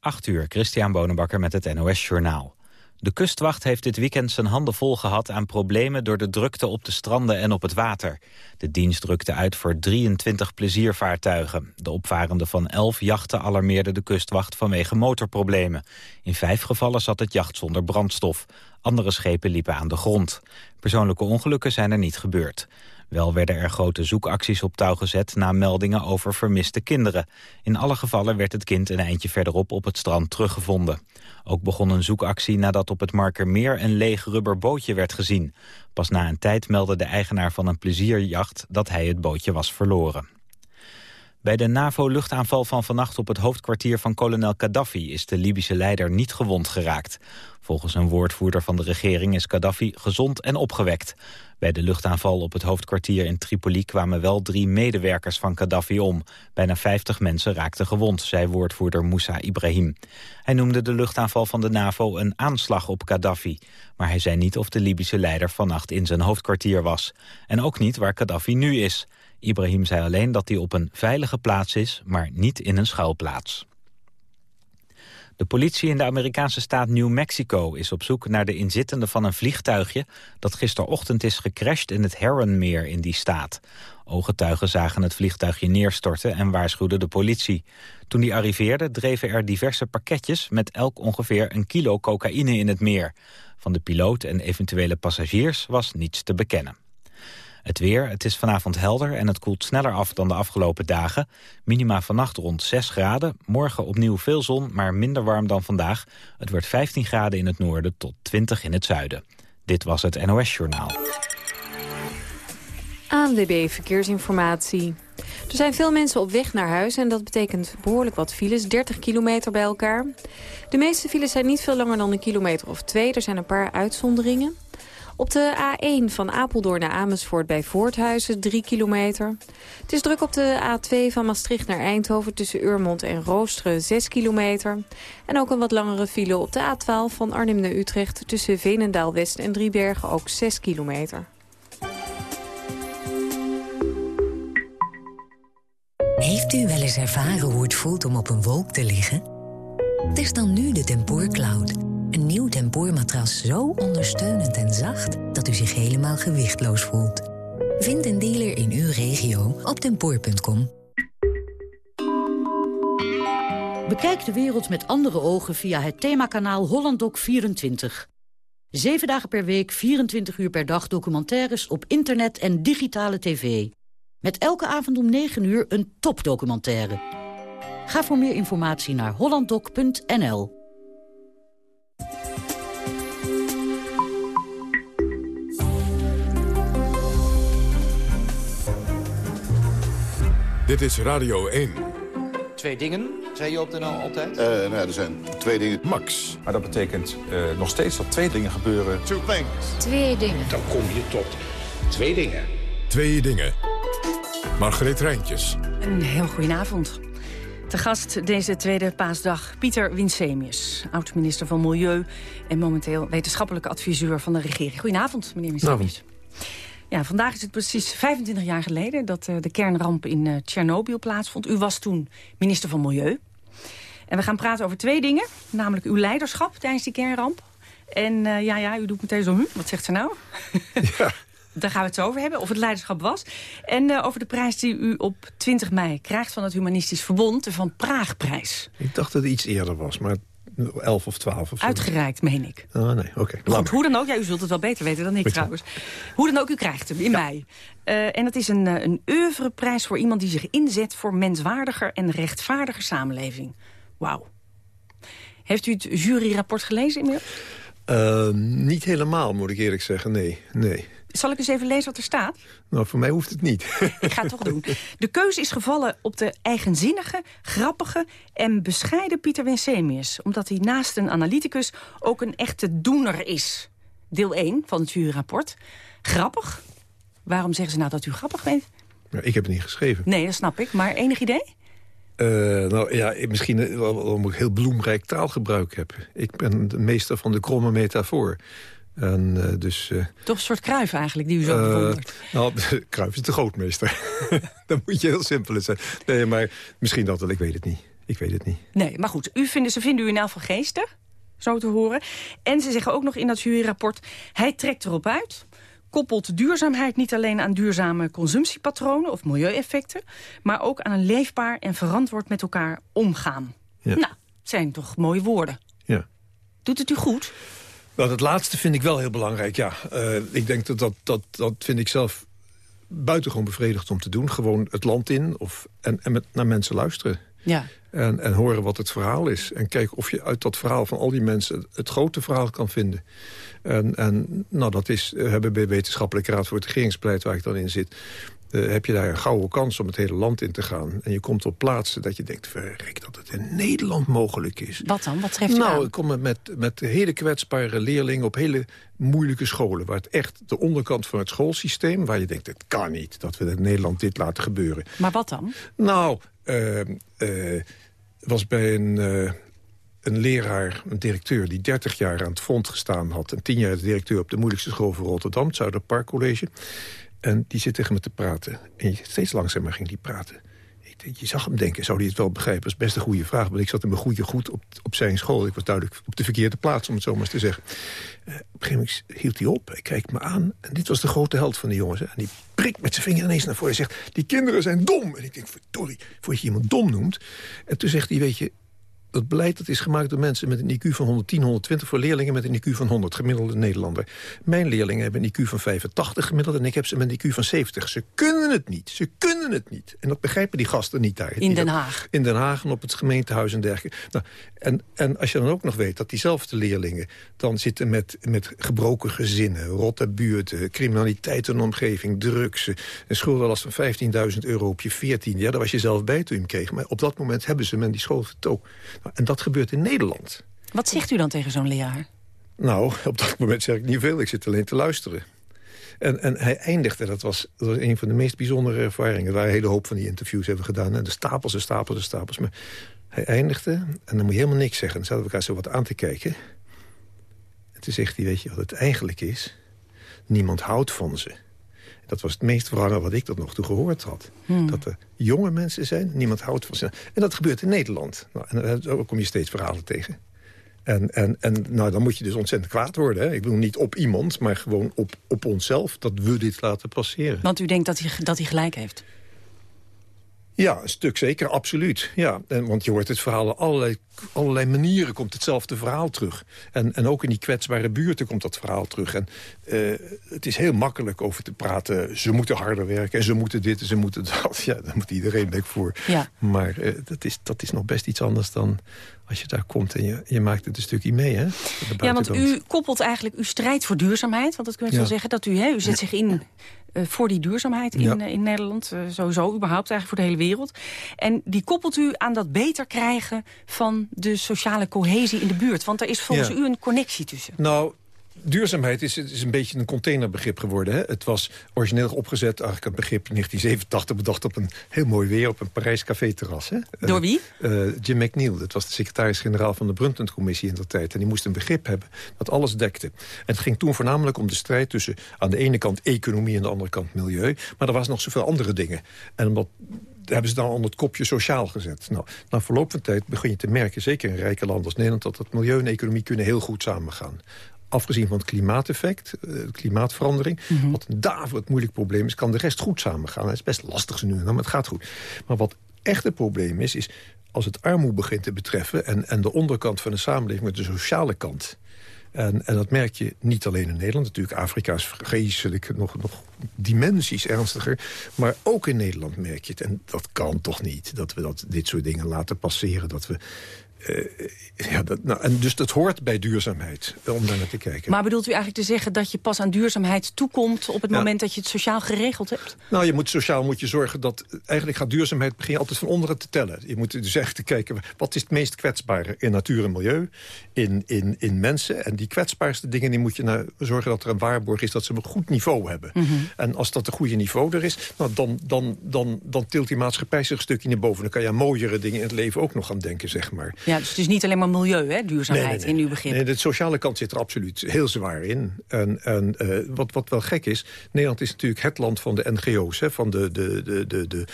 8 uur, Christian Bonenbakker met het NOS Journaal. De kustwacht heeft dit weekend zijn handen vol gehad aan problemen door de drukte op de stranden en op het water. De dienst drukte uit voor 23 pleziervaartuigen. De opvarenden van 11 jachten alarmeerden de kustwacht vanwege motorproblemen. In vijf gevallen zat het jacht zonder brandstof. Andere schepen liepen aan de grond. Persoonlijke ongelukken zijn er niet gebeurd. Wel werden er grote zoekacties op touw gezet na meldingen over vermiste kinderen. In alle gevallen werd het kind een eindje verderop op het strand teruggevonden. Ook begon een zoekactie nadat op het Markermeer een leeg rubber bootje werd gezien. Pas na een tijd meldde de eigenaar van een plezierjacht dat hij het bootje was verloren. Bij de NAVO-luchtaanval van vannacht op het hoofdkwartier van kolonel Gaddafi is de Libische leider niet gewond geraakt. Volgens een woordvoerder van de regering is Gaddafi gezond en opgewekt. Bij de luchtaanval op het hoofdkwartier in Tripoli kwamen wel drie medewerkers van Gaddafi om. Bijna 50 mensen raakten gewond, zei woordvoerder Moussa Ibrahim. Hij noemde de luchtaanval van de NAVO een aanslag op Gaddafi. Maar hij zei niet of de Libische leider vannacht in zijn hoofdkwartier was. En ook niet waar Gaddafi nu is. Ibrahim zei alleen dat hij op een veilige plaats is, maar niet in een schuilplaats. De politie in de Amerikaanse staat New Mexico is op zoek naar de inzittenden van een vliegtuigje dat gisterochtend is gecrashed in het Heronmeer in die staat. Ooggetuigen zagen het vliegtuigje neerstorten en waarschuwden de politie. Toen die arriveerde dreven er diverse pakketjes met elk ongeveer een kilo cocaïne in het meer. Van de piloot en eventuele passagiers was niets te bekennen. Het weer, het is vanavond helder en het koelt sneller af dan de afgelopen dagen. Minima vannacht rond 6 graden. Morgen opnieuw veel zon, maar minder warm dan vandaag. Het wordt 15 graden in het noorden tot 20 in het zuiden. Dit was het NOS Journaal. ANWB Verkeersinformatie. Er zijn veel mensen op weg naar huis en dat betekent behoorlijk wat files. 30 kilometer bij elkaar. De meeste files zijn niet veel langer dan een kilometer of twee. Er zijn een paar uitzonderingen. Op de A1 van Apeldoorn naar Amersfoort bij Voorthuizen, 3 kilometer. Het is druk op de A2 van Maastricht naar Eindhoven tussen Urmond en Roosteren, 6 kilometer. En ook een wat langere file op de A12 van Arnhem naar Utrecht tussen Veenendaal-West en Driebergen, ook 6 kilometer. Heeft u wel eens ervaren hoe het voelt om op een wolk te liggen? Test dan nu de Tempoor Cloud. Een nieuw tempoormatras zo ondersteunend en zacht... dat u zich helemaal gewichtloos voelt. Vind een dealer in uw regio op tempoor.com. Bekijk de wereld met andere ogen via het themakanaal HollandDoc24. Zeven dagen per week, 24 uur per dag documentaires op internet en digitale tv. Met elke avond om 9 uur een topdocumentaire. Ga voor meer informatie naar hollanddoc.nl. Dit is Radio 1. Twee dingen, zei je op de NL altijd? Uh, nou er zijn twee dingen. Max. Maar dat betekent uh, nog steeds dat twee dingen gebeuren. Two things. Twee dingen. Dan kom je tot twee dingen. Twee dingen. Margreet Rijntjes. Een heel goedenavond. Te gast deze tweede paasdag Pieter Winsemius, oud-minister van Milieu... en momenteel wetenschappelijke adviseur van de regering. Goedenavond, meneer Winsemius. Ja, vandaag is het precies 25 jaar geleden dat uh, de kernramp in uh, Tsjernobyl plaatsvond. U was toen minister van Milieu. En we gaan praten over twee dingen. Namelijk uw leiderschap tijdens die kernramp. En uh, ja, ja, u doet meteen zo, hm, wat zegt ze nou? Ja. Daar gaan we het over hebben, of het leiderschap was. En uh, over de prijs die u op 20 mei krijgt van het Humanistisch Verbond, de Van Praagprijs. Ik dacht dat het iets eerder was, maar 11 of 12 of zo. Uitgereikt, meen ik. Oh, nee, oké. Okay. hoe dan ook. Ja, u zult het wel beter weten dan ik Weet trouwens. Hoe dan ook, u krijgt hem in ja. mei. Uh, en het is een, een oeuvreprijs voor iemand die zich inzet... voor menswaardiger en rechtvaardiger samenleving. Wauw. Heeft u het juryrapport gelezen inmiddels? Uh, niet helemaal, moet ik eerlijk zeggen. Nee, nee. Zal ik eens even lezen wat er staat? Nou, voor mij hoeft het niet. Ik ga het toch doen. De keuze is gevallen op de eigenzinnige, grappige en bescheiden Pieter Winsemius. Omdat hij naast een analyticus ook een echte doener is. Deel 1 van het juryrapport. Grappig? Waarom zeggen ze nou dat u grappig bent? Ja, ik heb het niet geschreven. Nee, dat snap ik. Maar enig idee? Uh, nou ja, misschien omdat ik heel bloemrijk taalgebruik heb. Ik ben de meester van de kromme metafoor. En, uh, dus, uh, Toch een soort kruif eigenlijk, die u zo uh, bewondert. Nou, kruif is de grootmeester. Dan moet je heel simpel zijn. Nee, maar misschien dat wel, ik weet het niet. Ik weet het niet. Nee, maar goed, u vinden, ze vinden u in elk geval geestig, zo te horen. En ze zeggen ook nog in dat juryrapport... hij trekt erop uit, koppelt duurzaamheid niet alleen aan duurzame consumptiepatronen... of milieueffecten, maar ook aan een leefbaar en verantwoord met elkaar omgaan. Ja. Nou, zijn toch mooie woorden. Ja. Doet het u goed? Nou, dat laatste vind ik wel heel belangrijk, ja. Uh, ik denk dat dat, dat dat vind ik zelf buitengewoon bevredigd om te doen. Gewoon het land in of, en, en met, naar mensen luisteren. Ja. En, en horen wat het verhaal is. En kijken of je uit dat verhaal van al die mensen het grote verhaal kan vinden. En, en nou, dat is, we hebben bij Wetenschappelijke Raad voor het Regeringsbeleid... waar ik dan in zit, uh, heb je daar een gouden kans om het hele land in te gaan. En je komt op plaatsen dat je denkt, verrek dat het in Nederland mogelijk is. Wat dan? Wat treft u Nou, aan? ik kom met, met hele kwetsbare leerlingen op hele moeilijke scholen... waar het echt de onderkant van het schoolsysteem... waar je denkt, het kan niet dat we in Nederland dit laten gebeuren. Maar wat dan? Nou, uh, uh, was bij een, een leraar, een directeur... die 30 jaar aan het front gestaan had... en 10 jaar de directeur op de moeilijkste school van Rotterdam... het Zuiderparkcollege. En die zit tegen me te praten. En steeds langzamer ging die praten. Je zag hem denken, zou hij het wel begrijpen? Dat is best een goede vraag, want ik zat in mijn goede goed op, op zijn school. Ik was duidelijk op de verkeerde plaats, om het zo maar eens te zeggen. Uh, op een gegeven moment hield hij op, hij kijkt me aan. En dit was de grote held van die jongens. En die prikt met zijn vinger ineens naar voren en zegt... die kinderen zijn dom. En ik denk, verdorie, voordat je iemand dom noemt. En toen zegt hij, weet je, dat beleid dat is gemaakt door mensen met een IQ van 110, 120... voor leerlingen met een IQ van 100, gemiddelde Nederlander. Mijn leerlingen hebben een IQ van 85 gemiddeld... en ik heb ze met een IQ van 70. Ze kunnen het niet. Ze kunnen het niet. En dat begrijpen die gasten niet daar. In Den Haag. In Den Haag en op het gemeentehuis en dergelijke. Nou, en, en als je dan ook nog weet dat diezelfde leerlingen... dan zitten met, met gebroken gezinnen, rotte buurten... criminaliteit in de omgeving, drugs... een schuldenlast van 15.000 euro op je 14. Ja, daar was je zelf bij toen je hem kreeg. Maar op dat moment hebben ze men die school vertoond. En dat gebeurt in Nederland. Wat zegt u dan tegen zo'n leraar? Nou, op dat moment zeg ik niet veel. Ik zit alleen te luisteren. En, en hij eindigde, dat was, dat was een van de meest bijzondere ervaringen. Er waren een hele hoop van die interviews hebben gedaan. En de stapels en stapels en stapels. Maar hij eindigde, en dan moet je helemaal niks zeggen. Dan zaten we elkaar zo wat aan te kijken. En toen zegt hij, weet je wat het eigenlijk is? Niemand houdt van ze. Dat was het meest verhangen wat ik tot nog toe gehoord had. Hmm. Dat er jonge mensen zijn, niemand houdt van ze. En dat gebeurt in Nederland. Nou, en daar kom je steeds verhalen tegen. En, en, en nou, dan moet je dus ontzettend kwaad worden. Hè? Ik bedoel niet op iemand, maar gewoon op, op onszelf... dat we dit laten passeren. Want u denkt dat hij, dat hij gelijk heeft? Ja, een stuk zeker, absoluut. Ja, en, want je hoort het verhaal op allerlei, allerlei manieren komt hetzelfde verhaal terug. En, en ook in die kwetsbare buurten komt dat verhaal terug. En uh, het is heel makkelijk over te praten. Ze moeten harder werken en ze moeten dit en ze moeten dat. Ja, daar moet iedereen bek voor. Ja. Maar uh, dat, is, dat is nog best iets anders dan als je daar komt en je, je maakt het een stukje mee. Hè, ja, want u koppelt eigenlijk uw strijd voor duurzaamheid. Want dat kun je ja. wel zeggen dat u, hè, u zet zich in uh, voor die duurzaamheid in, ja. uh, in Nederland. Uh, sowieso, überhaupt eigenlijk voor de hele wereld. En die koppelt u aan dat beter krijgen van de sociale cohesie in de buurt. Want er is volgens Ja. u een connectie tussen. Nou, duurzaamheid is, is een beetje een containerbegrip geworden. Hè? Het was origineel opgezet, eigenlijk het begrip in 1987... bedacht op een heel mooi weer op een Parijs café-terras. hè. Door Eh, wie? eh, Jim McNeil, dat was de secretaris-generaal van de Brundtland-commissie in dat tijd. En die moest een begrip hebben dat alles dekte. En het ging toen voornamelijk om de strijd tussen... aan de ene kant economie en aan de andere kant milieu. Maar er was nog zoveel andere dingen. En omdat hebben ze dan onder het kopje sociaal gezet. Nou, na verloop van tijd begin je te merken, zeker in rijke landen als Nederland... dat het milieu en economie kunnen heel goed samengaan. Afgezien van het klimaateffect, eh, de klimaatverandering... wat een daverend moeilijk probleem is, kan de rest goed samengaan. Het is best lastig nu en dan, maar het gaat goed. Maar wat echt het probleem is, is als het armoede begint te betreffen... en, en de onderkant van de samenleving met de sociale kant... En, en dat merk je niet alleen in Nederland. Natuurlijk, Afrika is vreselijk nog, nog dimensies ernstiger. Maar ook in Nederland merk je het. En dat kan toch niet, dat we dat, dit soort dingen laten passeren. Dat we, eh, ja, dat, nou, en dus dat hoort bij duurzaamheid, om daar naar te kijken. Maar bedoelt u eigenlijk te zeggen dat je pas aan duurzaamheid toekomt... op het Ja. moment dat je het sociaal geregeld hebt? Nou, je moet sociaal moet je zorgen dat... Eigenlijk gaat duurzaamheid begin je altijd van onderen te tellen. Je moet dus echt te kijken, wat is het meest kwetsbare in natuur en milieu? In, in, in mensen. En die kwetsbaarste dingen, die moet je nou zorgen dat er een waarborg is... dat ze een goed niveau hebben. En als dat een goede niveau er is, nou, dan, dan, dan, dan tilt die maatschappij zich een stukje naar boven. Dan kan je aan mooiere dingen in het leven ook nog gaan denken, zeg maar. Ja, dus het is niet alleen maar milieu, hè, duurzaamheid in uw begrip. Nee, de sociale kant zit er absoluut heel zwaar in. En, en uh, wat, wat wel gek is, Nederland is natuurlijk het land van de NGO's. Hè, van de, de, de, de, de,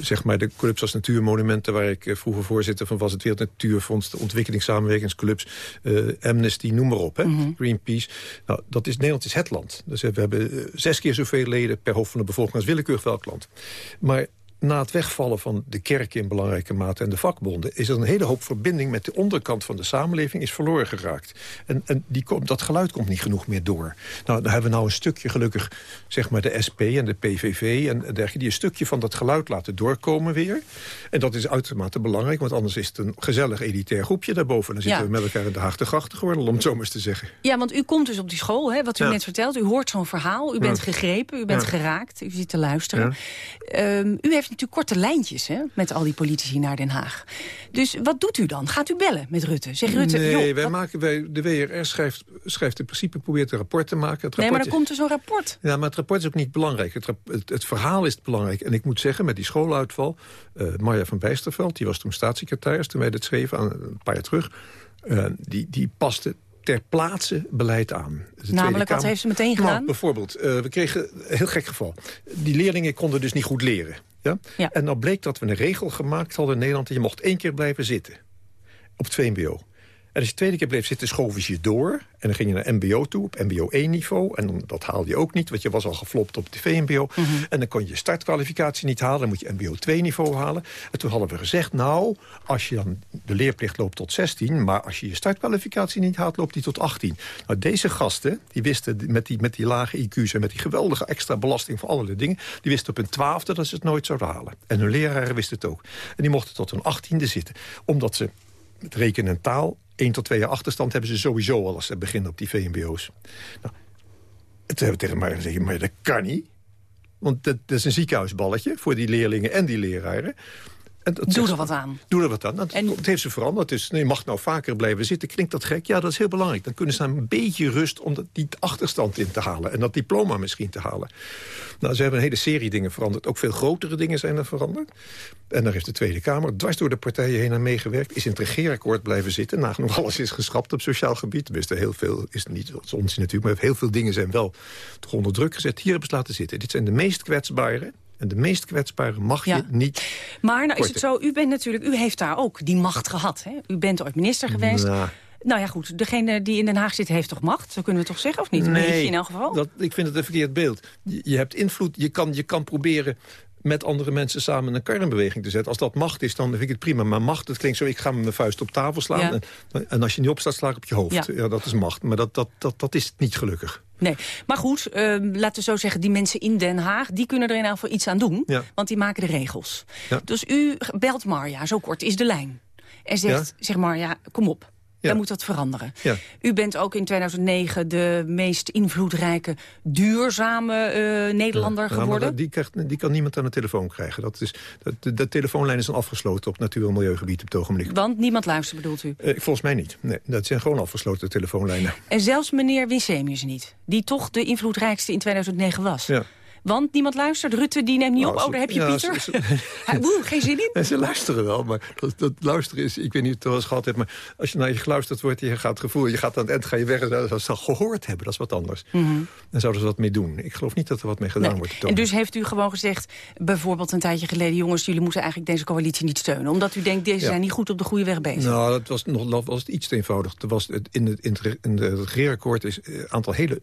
zeg maar de clubs als Natuurmonumenten... waar ik vroeger voorzitter van was, het Wereld Natuurfonds... de ontwikkelingssamenwerkingsclubs, uh, Amnesty, noem maar op. Hè, mm -hmm. Greenpeace. Nou, dat is, Nederland is het land. Dus we hebben zes keer zoveel leden per hoofd van de bevolking... als willekeurig welk land. Maar na het wegvallen van de kerk in belangrijke mate en de vakbonden... is er een hele hoop verbinding met de onderkant van de samenleving is verloren geraakt. En, en die komt, dat geluid komt niet genoeg meer door. Nou, dan hebben we nou een stukje gelukkig, zeg maar de SP en de PVV... en dergelijke, die een stukje van dat geluid laten doorkomen weer. En dat is uitermate belangrijk, want anders is het een gezellig elitair groepje daarboven. Dan zitten ja. we met elkaar in de Haag te grachten geworden, om het zo maar eens te zeggen. Ja, want u komt dus op die school, hè, wat u ja. net vertelt. U hoort zo'n verhaal, u bent ja. gegrepen, u bent geraakt, u zit te luisteren. Um, u heeft natuurlijk korte lijntjes hè, met al die politici naar Den Haag. Dus wat doet u dan? Gaat u bellen met Rutte? Zeg Rutte, nee, joh, wij wat... maken, wij, de WRR schrijft, schrijft in principe, probeert een rapport te maken. Het nee, maar dan is, komt er zo'n rapport. Ja, maar het rapport is ook niet belangrijk. Het, het, het, verhaal is belangrijk. En ik moet zeggen, met die schooluitval... Uh, Marja van Bijsterveld, die was toen staatssecretaris... toen wij dit schreven, aan, een paar jaar terug... Uh, die, die paste ter plaatse beleid aan. De Namelijk, wat heeft ze meteen gedaan? Nou, bijvoorbeeld, uh, we kregen een heel gek geval. Die leerlingen konden dus niet goed leren. Ja? ja? En dan bleek dat we een regel gemaakt hadden in Nederland... dat je mocht één keer blijven zitten. Op het VMBO. En als je de tweede keer bleef zitten, schoven ze je door. En dan ging je naar mbo toe, op mbo 1-niveau. En dan, dat haalde je ook niet, want je was al geflopt op de VMBO. Mm -hmm. En dan kon je je startkwalificatie niet halen. Dan moet je mbo 2-niveau halen. En toen hadden we gezegd, nou, als je dan de leerplicht loopt tot 16... maar als je je startkwalificatie niet haalt, loopt die tot 18. Nou, deze gasten, die wisten met die, met die lage IQ's... en met die geweldige extra belasting voor allerlei dingen... die wisten op een twaalfde dat ze het nooit zouden halen. En hun leraren wisten het ook. En die mochten tot hun achttiende zitten. Omdat ze met rekenen en taal 1 tot 2 jaar achterstand hebben ze sowieso al als ze beginnen op die VMBO's. Nou, toen hebben tegen mij gezegd, maar dat kan niet. Want dat, dat is een ziekenhuisballetje voor die leerlingen en die leraren. En doe er wat aan. Doe er wat aan. Dat, en... Het heeft ze veranderd. Dus nee, je mag nou vaker blijven zitten. Klinkt dat gek? Ja, dat is heel belangrijk. Dan kunnen ze een beetje rust om dat, die achterstand in te halen. En dat diploma misschien te halen. Nou, ze hebben een hele serie dingen veranderd. Ook veel grotere dingen zijn er veranderd. En daar heeft de Tweede Kamer dwars door de partijen heen aan meegewerkt. Is in het regeerakkoord blijven zitten. Nagenoeg alles is geschrapt op sociaal gebied. Tenminste, heel veel is niet onzin natuurlijk. Maar heel veel dingen zijn wel toch onder druk gezet. Hier hebben ze laten zitten. Dit zijn de meest kwetsbare en de meest kwetsbare mag ja. je niet Maar nou is het zo, u bent natuurlijk, u heeft daar ook die macht gehad. Hè? U bent ooit minister geweest. Nou, nou ja, goed, degene die in Den Haag zit heeft toch macht? Zo kunnen we toch zeggen, of niet? Nee, beetje in elk geval. Dat, ik vind het een verkeerd beeld. Je, je hebt invloed, je kan, je kan proberen met andere mensen samen een kar in beweging te zetten. Als dat macht is, dan vind ik het prima. Maar macht, dat klinkt zo, ik ga met mijn vuist op tafel slaan. Ja. En, en, als je niet opstaat, sla ik op je hoofd. Ja. ja dat is macht. Maar dat, dat, dat, dat is niet gelukkig. Nee, maar goed, uh, laten we zo zeggen... die mensen in Den Haag, die kunnen er in elk geval iets aan doen. Ja. Want die maken de regels. Ja. Dus u belt Marja, zo kort is de lijn. En zegt, zeg Marja, kom op. Ja. Dan moet dat veranderen. Ja. U bent ook in 2009 de meest invloedrijke, duurzame uh, Nederlander ja, geworden. Dat, die, krijgt, die kan niemand aan de telefoon krijgen. Dat is, dat, de, de telefoonlijn is dan afgesloten op natuur- en milieugebied op het ogenblik. Want niemand luistert, bedoelt u? Uh, volgens mij niet. Nee, dat zijn gewoon afgesloten telefoonlijnen. En zelfs meneer Winsemius niet, die toch de invloedrijkste in 2009 was. Ja. Want niemand luistert. Rutte die neemt niet Nou, op. ze- Oh, daar heb je ja, Pieter. ze- ze- Woe, geen zin in. Ze luisteren wel, maar dat, dat luisteren is... Ik weet niet of je het wel eens gehad hebt, maar als je naar je geluisterd wordt... je gaat het gevoel, je gaat aan het eind ga je weg... en als ze dat gehoord hebben, dat is wat anders. Dan zouden ze wat mee doen. Ik geloof niet dat er wat mee gedaan Nee. wordt. En dus heeft u gewoon gezegd, bijvoorbeeld een tijdje geleden... jongens, jullie moeten eigenlijk deze coalitie niet steunen. Omdat u denkt, deze Ja. zijn niet goed op de goede weg bezig. Nou, dat was nog dat was het iets te eenvoudig. Er was het, in, het, in, het, in de- het regeerakkoord is een aantal hele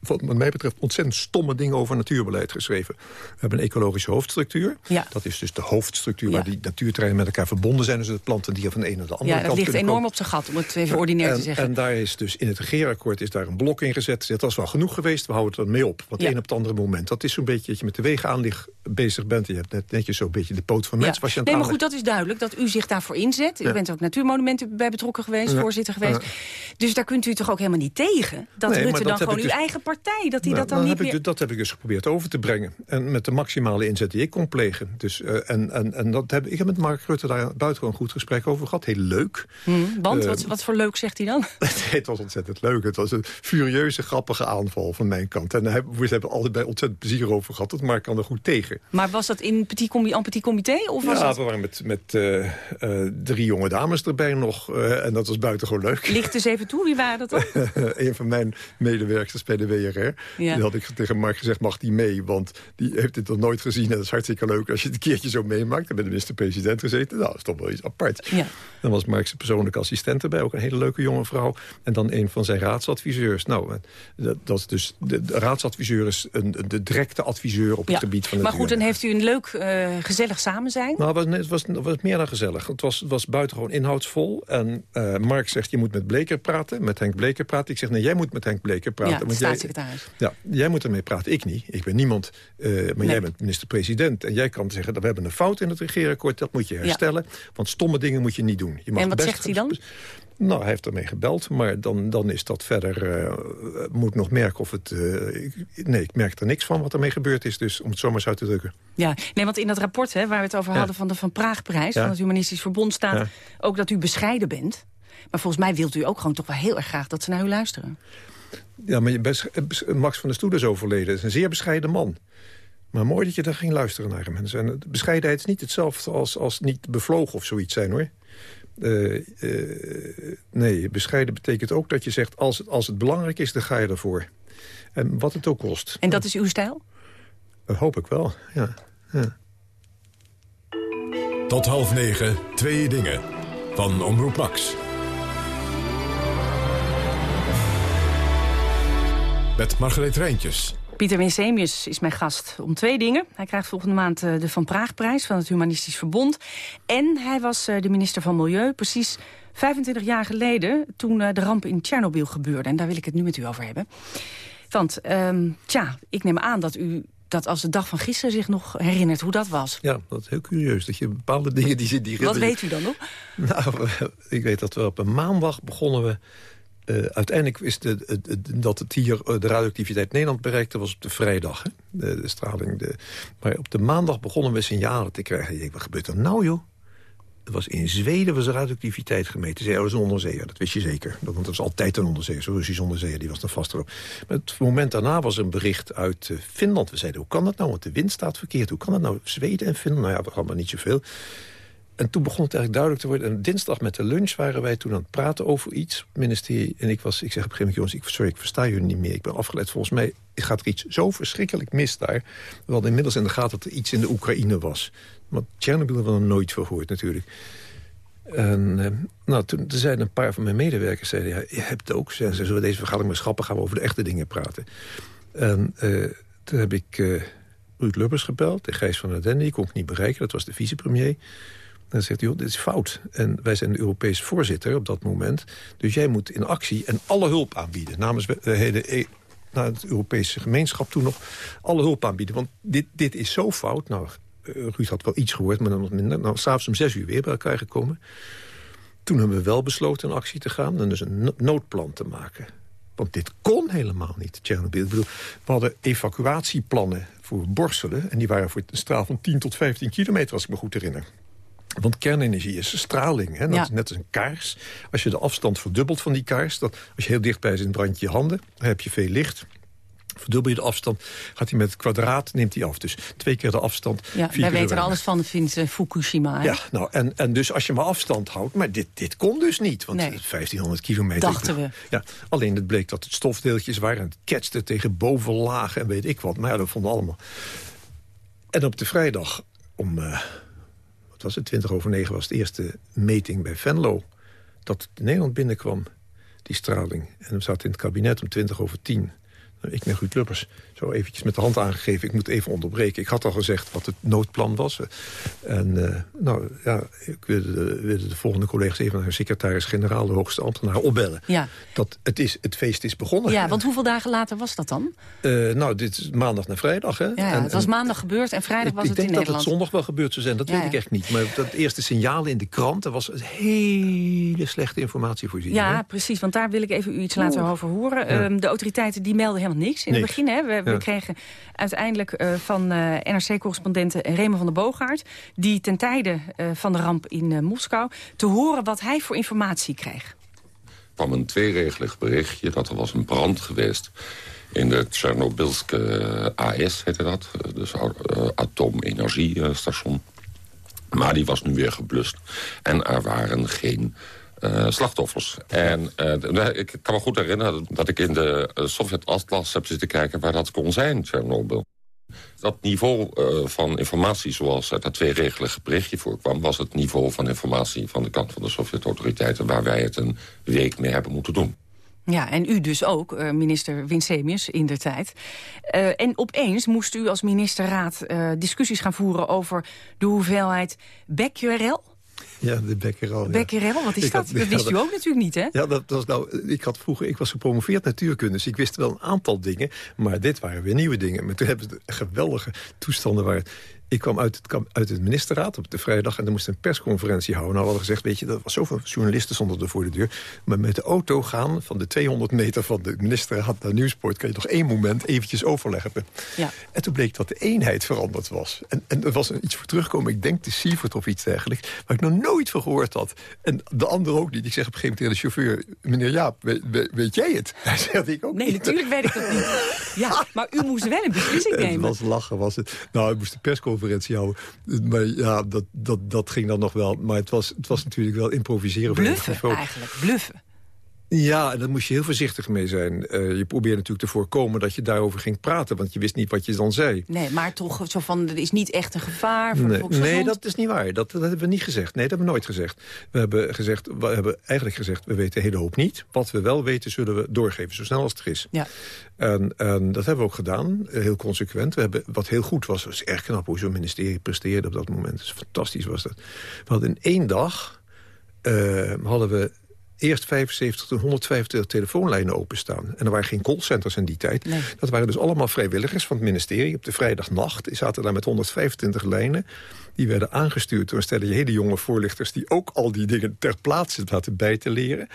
wat mij betreft ontzettend stomme dingen over natuurbeleid geschreven. We hebben een ecologische hoofdstructuur. Ja. Dat is dus de hoofdstructuur Ja. waar die natuurterreinen met elkaar verbonden zijn. Dus het planten die van de ene naar de andere Ja, kant dat ligt enorm op zijn gat, om het even ordinair te En, zeggen. en daar is dus in het regeerakkoord is daar een blok in gezet. Dat was wel genoeg geweest, we houden het er mee op. Want Ja. een op het andere moment. Dat is zo'n beetje dat je met de wegen aanleg bezig bent. Je hebt net netjes zo'n beetje de poot van mens. Ja. Was je aan Nee, maar goed, dat is duidelijk dat u zich daarvoor inzet. U Ja. bent ook natuurmonumenten bij betrokken geweest, Ja. voorzitter geweest. Ja. Dus daar kunt u toch ook helemaal niet tegen... dat Nee, Rutte dan gewoon uw dus- eigen partij, dat hij Nou, dat dan, niet ik, meer... dat heb ik dus geprobeerd over te brengen. En met de maximale inzet die ik kon plegen. Dus, eh, en en, en dat heb, ik heb met Mark Rutte daar buitengewoon goed gesprek over gehad. Heel leuk. Hmm, want, Eh, wat, wat voor leuk zegt hij dan? het was ontzettend leuk. Het was een furieuze, grappige aanval van mijn kant. En hebben- we hebben allebei ontzettend plezier over gehad. Dat Mark kan er goed tegen. Maar was dat in petit, combi, en petit comité? Of was ja, dat... we waren met, met eh, drie jonge dames erbij nog. en dat was buitengewoon leuk. Licht eens even toe, wie waren dat dan? een van mijn medewerkers bij de WRR. Ja. Die had ik tegen Mark gezegd, mag die mee? Want die heeft dit nog nooit gezien. En dat is hartstikke leuk als je het een keertje zo meemaakt. En met de minister-president gezeten. Nou, dat is toch wel iets apart. Ja. Dan was Mark zijn persoonlijke assistent erbij. Ook een hele leuke jonge vrouw. En dan een van zijn raadsadviseurs. Nou, dat, dat is dus... De, de raadsadviseur is een, de directe adviseur op het Ja. gebied van het Maar goed, dan heeft u een leuk, eh, gezellig samen zijn. Nou, het was, het, was, het was meer dan gezellig. Het was, het was buitengewoon inhoudsvol. En eh, Mark zegt, je moet met Bleker praten. Met Henk Bleker praten. Ik zeg, nee, jij moet met Henk Bleker praten. Ja, de want jij- staatssecretaris. ja, jij moet ermee praten, ik niet. Ik ben niemand, eh, maar jij bent minister-president. En jij kan zeggen, dat we hebben een fout in het regeerakkoord. Dat moet je herstellen. Want stomme dingen moet je niet doen. Je mag En wat best- zegt hij dan? Nou, hij heeft ermee gebeld. Maar dan, dan is dat verder... eh, moet ik nog merken of het... eh, ik- nee, ik merk er niks van wat ermee gebeurd is. Dus om het zomaar uit te drukken. Ja, nee, want in dat rapport hè, waar we het over Ja. hadden van de Van Praagprijs... Ja. van het Humanistisch Verbond staat Ja. ook dat u bescheiden bent. Maar volgens mij wilt u ook gewoon toch wel heel erg graag dat ze naar u luisteren. Ja, maar je bes- bes- Max van der Stoel is overleden. Dat is een zeer bescheiden man. Maar mooi dat je daar ging luisteren naar mensen. En de bescheidenheid is niet hetzelfde als, als niet bevlogen of zoiets zijn, hoor. Eh, eh, nee, bescheiden betekent ook dat je zegt... Als het, als het belangrijk is, dan ga je ervoor. En wat het ook kost. En dat is uw stijl? Dat hoop ik wel, ja. ja. Tot half negen, twee dingen. Van Omroep Max. Met Margreet Rijntjes. Pieter Winsemius is mijn gast om twee dingen. Hij krijgt volgende maand eh, de Van Praagprijs van het Humanistisch Verbond. En hij was eh, de minister van Milieu precies 25 jaar geleden... toen eh, de ramp in Tsjernobyl gebeurde. En daar wil ik het nu met u over hebben. Want, ehm, tja, ik neem aan dat u dat als de dag van gisteren zich nog herinnert hoe dat was. Ja, dat is heel curieus. Dat je bepaalde dingen die ze... Die Wat weet u dan nog? Nou, ik weet dat we op een maandag begonnen we... eh, uiteindelijk wist de, dat het hier eh, de radioactiviteit Nederland bereikte... was op de vrijdag, hè? De, straling. Maar op de maandag begonnen we signalen te krijgen. Ik denk, wat gebeurt er nou, joh? Er was in Zweden was radioactiviteit gemeten. Dat is een onderzeeër, dat wist je zeker. Want dat was altijd een onderzeeër, zo'n Russisch onderzeeër, die was er vast erop. Maar het moment daarna was een bericht uit eh, Finland. We zeiden, hoe kan dat nou? Want de wind staat verkeerd. Hoe kan dat nou? Zweden en Finland, nou ja, dat hadden we niet zoveel. En toen begon het eigenlijk duidelijk te worden. En dinsdag met de lunch waren wij toen aan het praten over iets. ministerie. En ik, was, ik zeg op een gegeven moment, jongens, ik, sorry, ik versta jullie niet meer. Ik ben afgeleid. Volgens mij gaat er iets zo verschrikkelijk mis daar. We hadden inmiddels in de gaten dat er iets in de Oekraïne was. Want Tsjernobyl hebben we nog nooit verhoord natuurlijk. En eh, nou, toen, zeiden een paar van mijn medewerkers... Zeiden, ja, je hebt het ook. Ze zullen we deze vergadering maar schappen... gaan we over de echte dingen praten. En eh, toen heb ik eh Ruud Lubbers gebeld. De Gijs van der Dende, die kon ik niet bereiken. Dat was de vicepremier. Dan zegt hij, joh, dit is fout. En wij zijn de Europese voorzitter op dat moment. Dus jij moet in actie en alle hulp aanbieden. Namens de hele e- Europese gemeenschap toen nog alle hulp aanbieden. Want dit, dit is zo fout. Nou, eh, Ruud had wel iets gehoord, maar dan nog minder. Nou, s'avonds om zes uur weer bij elkaar gekomen. Toen hebben we wel besloten in actie te gaan... en dus een no- noodplan te maken. Want dit kon helemaal niet, Tsjernobyl. Ik bedoel, we hadden evacuatieplannen voor Borselen... en die waren voor een straal van 10 tot 15 kilometer, als ik me goed herinner. Want kernenergie is straling, hè? Dat Ja. is net als een kaars. Als je de afstand verdubbelt van die kaars... Dat, als je heel dichtbij zit, brand je je handen. Dan heb je veel licht. Verdubbel je de afstand, gaat hij met het kwadraat, neemt hij af. Dus twee keer de afstand, Ja, vier wij weten er weinig. alles van, vindt eh, Fukushima. hè? Ja, nou, en, en dus als je maar afstand houdt... maar dit, dit kon dus niet, want Nee. 1500 kilometer... Dachten we. Ja, alleen het bleek dat het stofdeeltjes waren... en het ketste tegen bovenlagen en weet ik wat. Maar ja, dat vonden we allemaal. En op de vrijdag om... eh, was het, 20 over 9 was de eerste meting bij Venlo... dat Nederland binnenkwam, die straling. En we zaten in het kabinet om 20 over 10... Ik ben Ruud Lubbers, zo eventjes met de hand aangegeven. Ik moet even onderbreken. Ik had al gezegd wat het noodplan was. En eh, nou ja, ik wilde de, wilde de volgende collega's even naar de secretaris-generaal... de hoogste ambtenaar opbellen. Ja. Dat het, is, het feest is begonnen. ja, want hoeveel dagen later was dat dan? Eh, nou, dit is maandag naar vrijdag. Hè? Ja, ja, En- het was maandag gebeurd en vrijdag ik, was ik het denk in dat Nederland. het zondag wel gebeurd zou zijn. Dat Ja, weet ik echt niet. Maar dat eerste signalen in de krant... er was een hele slechte informatie voorzien. Ja, hè? precies, want daar wil ik even u iets laten over horen. Ehm, de autoriteiten die melden helemaal helemaal niks in het begin. Hè? We, we kregen uiteindelijk van NRC-correspondent Raymond van der Boogaard... die ten tijde van de ramp in Moskou... te horen wat hij voor informatie kreeg kwam een tweeregelig berichtje dat er was een brand geweest in de Tsjernobylske AS, heette dat. Dus uh, atoomenergiestation. Maar die was nu weer geblust. En er waren geen uh, slachtoffers. En uh, ik kan me goed herinneren dat ik in de Sovjet-Atlas heb zitten kijken... waar dat kon zijn, Tsjernobyl. Dat niveau uh, van informatie zoals uit dat tweeregelige berichtje voorkwam... was het niveau van informatie van de kant van de Sovjet-autoriteiten... waar wij het een week mee hebben moeten doen. Ja, en u dus ook, uh, minister Winsemius, in de tijd. Uh, en opeens moest u als ministerraad discussies gaan voeren... over de hoeveelheid becquerel ja, de Becquerel. Becquerel, wat is dat? dat wist u ook natuurlijk niet, hè? Ja, dat was nou, ik had vroeger, ik was gepromoveerd natuurkunde, dus ik wist wel een aantal dingen, maar dit waren weer nieuwe dingen. Maar toen hebben we geweldige toestanden waar ik kwam uit het, uit het ministerraad op de vrijdag... en er moest een persconferentie houden. Nou, we hadden gezegd, weet je, er was zoveel journalisten stonden er voor de deur. Maar met de auto gaan van de 200 meter van de ministerraad naar Nieuwsport... kan je toch één moment eventjes overleggen. Ja. En toen bleek dat de eenheid veranderd was. En, en er was iets voor terugkomen, ik denk de Sievert of iets dergelijks... waar ik nog nooit van gehoord had. En de ander ook niet. Ik zeg op een gegeven moment tegen de chauffeur... meneer Jaap, weet, weet, jij het? Hij zegt, ik ook Nee, natuurlijk weet ik het niet. Ja, maar u moest wel een beslissing nemen. Het was lachen, was het. Nou, ik moest de persconferentie persconferentie Maar ja, dat, dat, dat ging dan nog wel. Maar het was, het was natuurlijk wel improviseren. Bluffen eigenlijk, bluffen. Ja, en daar moest je heel voorzichtig mee zijn. Uh, je probeerde natuurlijk te voorkomen dat je daarover ging praten... want je wist niet wat je dan zei. Nee, maar toch zo van, er is niet echt een gevaar voor nee, nee, dat is niet waar. Dat, dat hebben we niet gezegd. Nee, dat hebben we nooit gezegd. We hebben, gezegd. we hebben eigenlijk gezegd, we weten een hele hoop niet. Wat we wel weten, zullen we doorgeven, zo snel als het er is. Ja. En, en dat hebben we ook gedaan, heel consequent. We hebben, wat heel goed was, was erg knap hoe zo'n ministerie presteerde op dat moment. Dus fantastisch was dat. We hadden in één dag... Uh, hadden we eerst 75 tot 150 telefoonlijnen openstaan. En er waren geen callcenters in die tijd. Dat waren dus allemaal vrijwilligers van het ministerie. Op de vrijdagnacht zaten daar met 125 lijnen. Die werden aangestuurd door een stelletje hele jonge voorlichters... die ook al die dingen ter plaatse zaten bij te leren.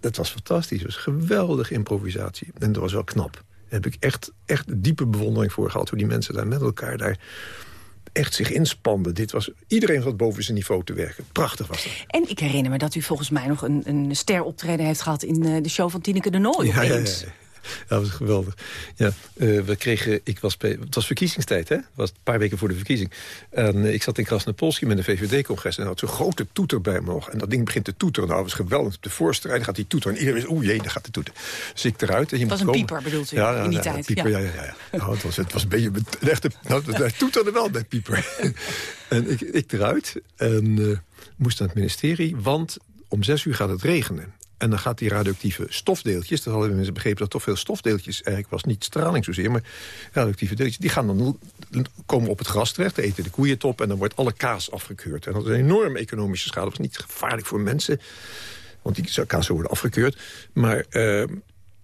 Dat was fantastisch. Dat was geweldige improvisatie. En dat was wel knap. Daar heb ik echt, echt diepe bewondering voor gehad... hoe die mensen daar met elkaar daar echt zich inspande. Dit was, iedereen zat boven zijn niveau te werken. Prachtig was dat. En ik herinner me dat u volgens mij nog een, een steroptreden heeft gehad... in eh, de show van Tineke de Nooi ja, ja, ja, dat was geweldig. Ja, uh, we kregen, ik was bij, het was verkiezingstijd, hè? Het was een paar weken voor de verkiezing. En uh, ik zat in Krasnopolski met een VVD-congres... en had zo'n grote toeter bij me nog. En dat ding begint te toeteren. Nou, dat was geweldig. Op de voorste rij gaat die toeter. En iedereen wist, oeh jee, daar gaat de toeter. Dus ik eruit. En je het was een komen. pieper, bedoelt u, ja, in die ja, tijd? Pieper, ja, ja, ja. ja. Nou, het, was, het was een beetje een echte... Nou, hij toeterde wel bij pieper. en ik, ik eruit. En uh, moest naar het ministerie, want om zes uur gaat het regenen. En dan gaat die radioactieve stofdeeltjes... dat hadden mensen begrepen dat toch veel stofdeeltjes... eigenlijk was niet straling zozeer, maar radioactieve deeltjes... die gaan dan komen op het gras terecht, eten de koeien top... en dan wordt alle kaas afgekeurd. En dat is een enorme economische schade. Dat was niet gevaarlijk voor mensen, want die kaas worden afgekeurd. Maar uh,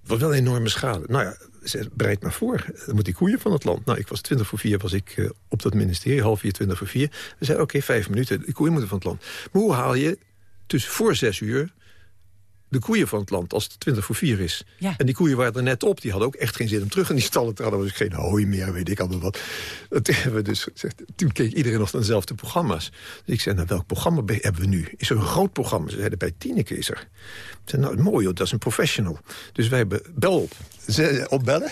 was wel een enorme schade. Nou ja, bereid maar voor. Dan moet die koeien van het land. Nou, ik was 20 voor 4 was ik uh, op dat ministerie, half vier, 20 voor 4. We zeiden, oké, vijf minuten, die koeien moeten van het land. Maar hoe haal je tussen voor zes uur de koeien van het land als het 20 voor 4 is. En die koeien waren er net op. Die hadden ook echt geen zin om terug in die stallen te gaan. Er was geen hooi meer, weet ik allemaal wat. Dat hebben we dus gezegd. Toen keek iedereen nog naar dezelfde programma's. Dus ik zei, nou, welk programma hebben we nu? Is er een groot programma? Ze zeiden, bij Tineke is er. Ik zei, nou, mooi, dat is een professional. Dus wij hebben, bel op. Ze, opbellen.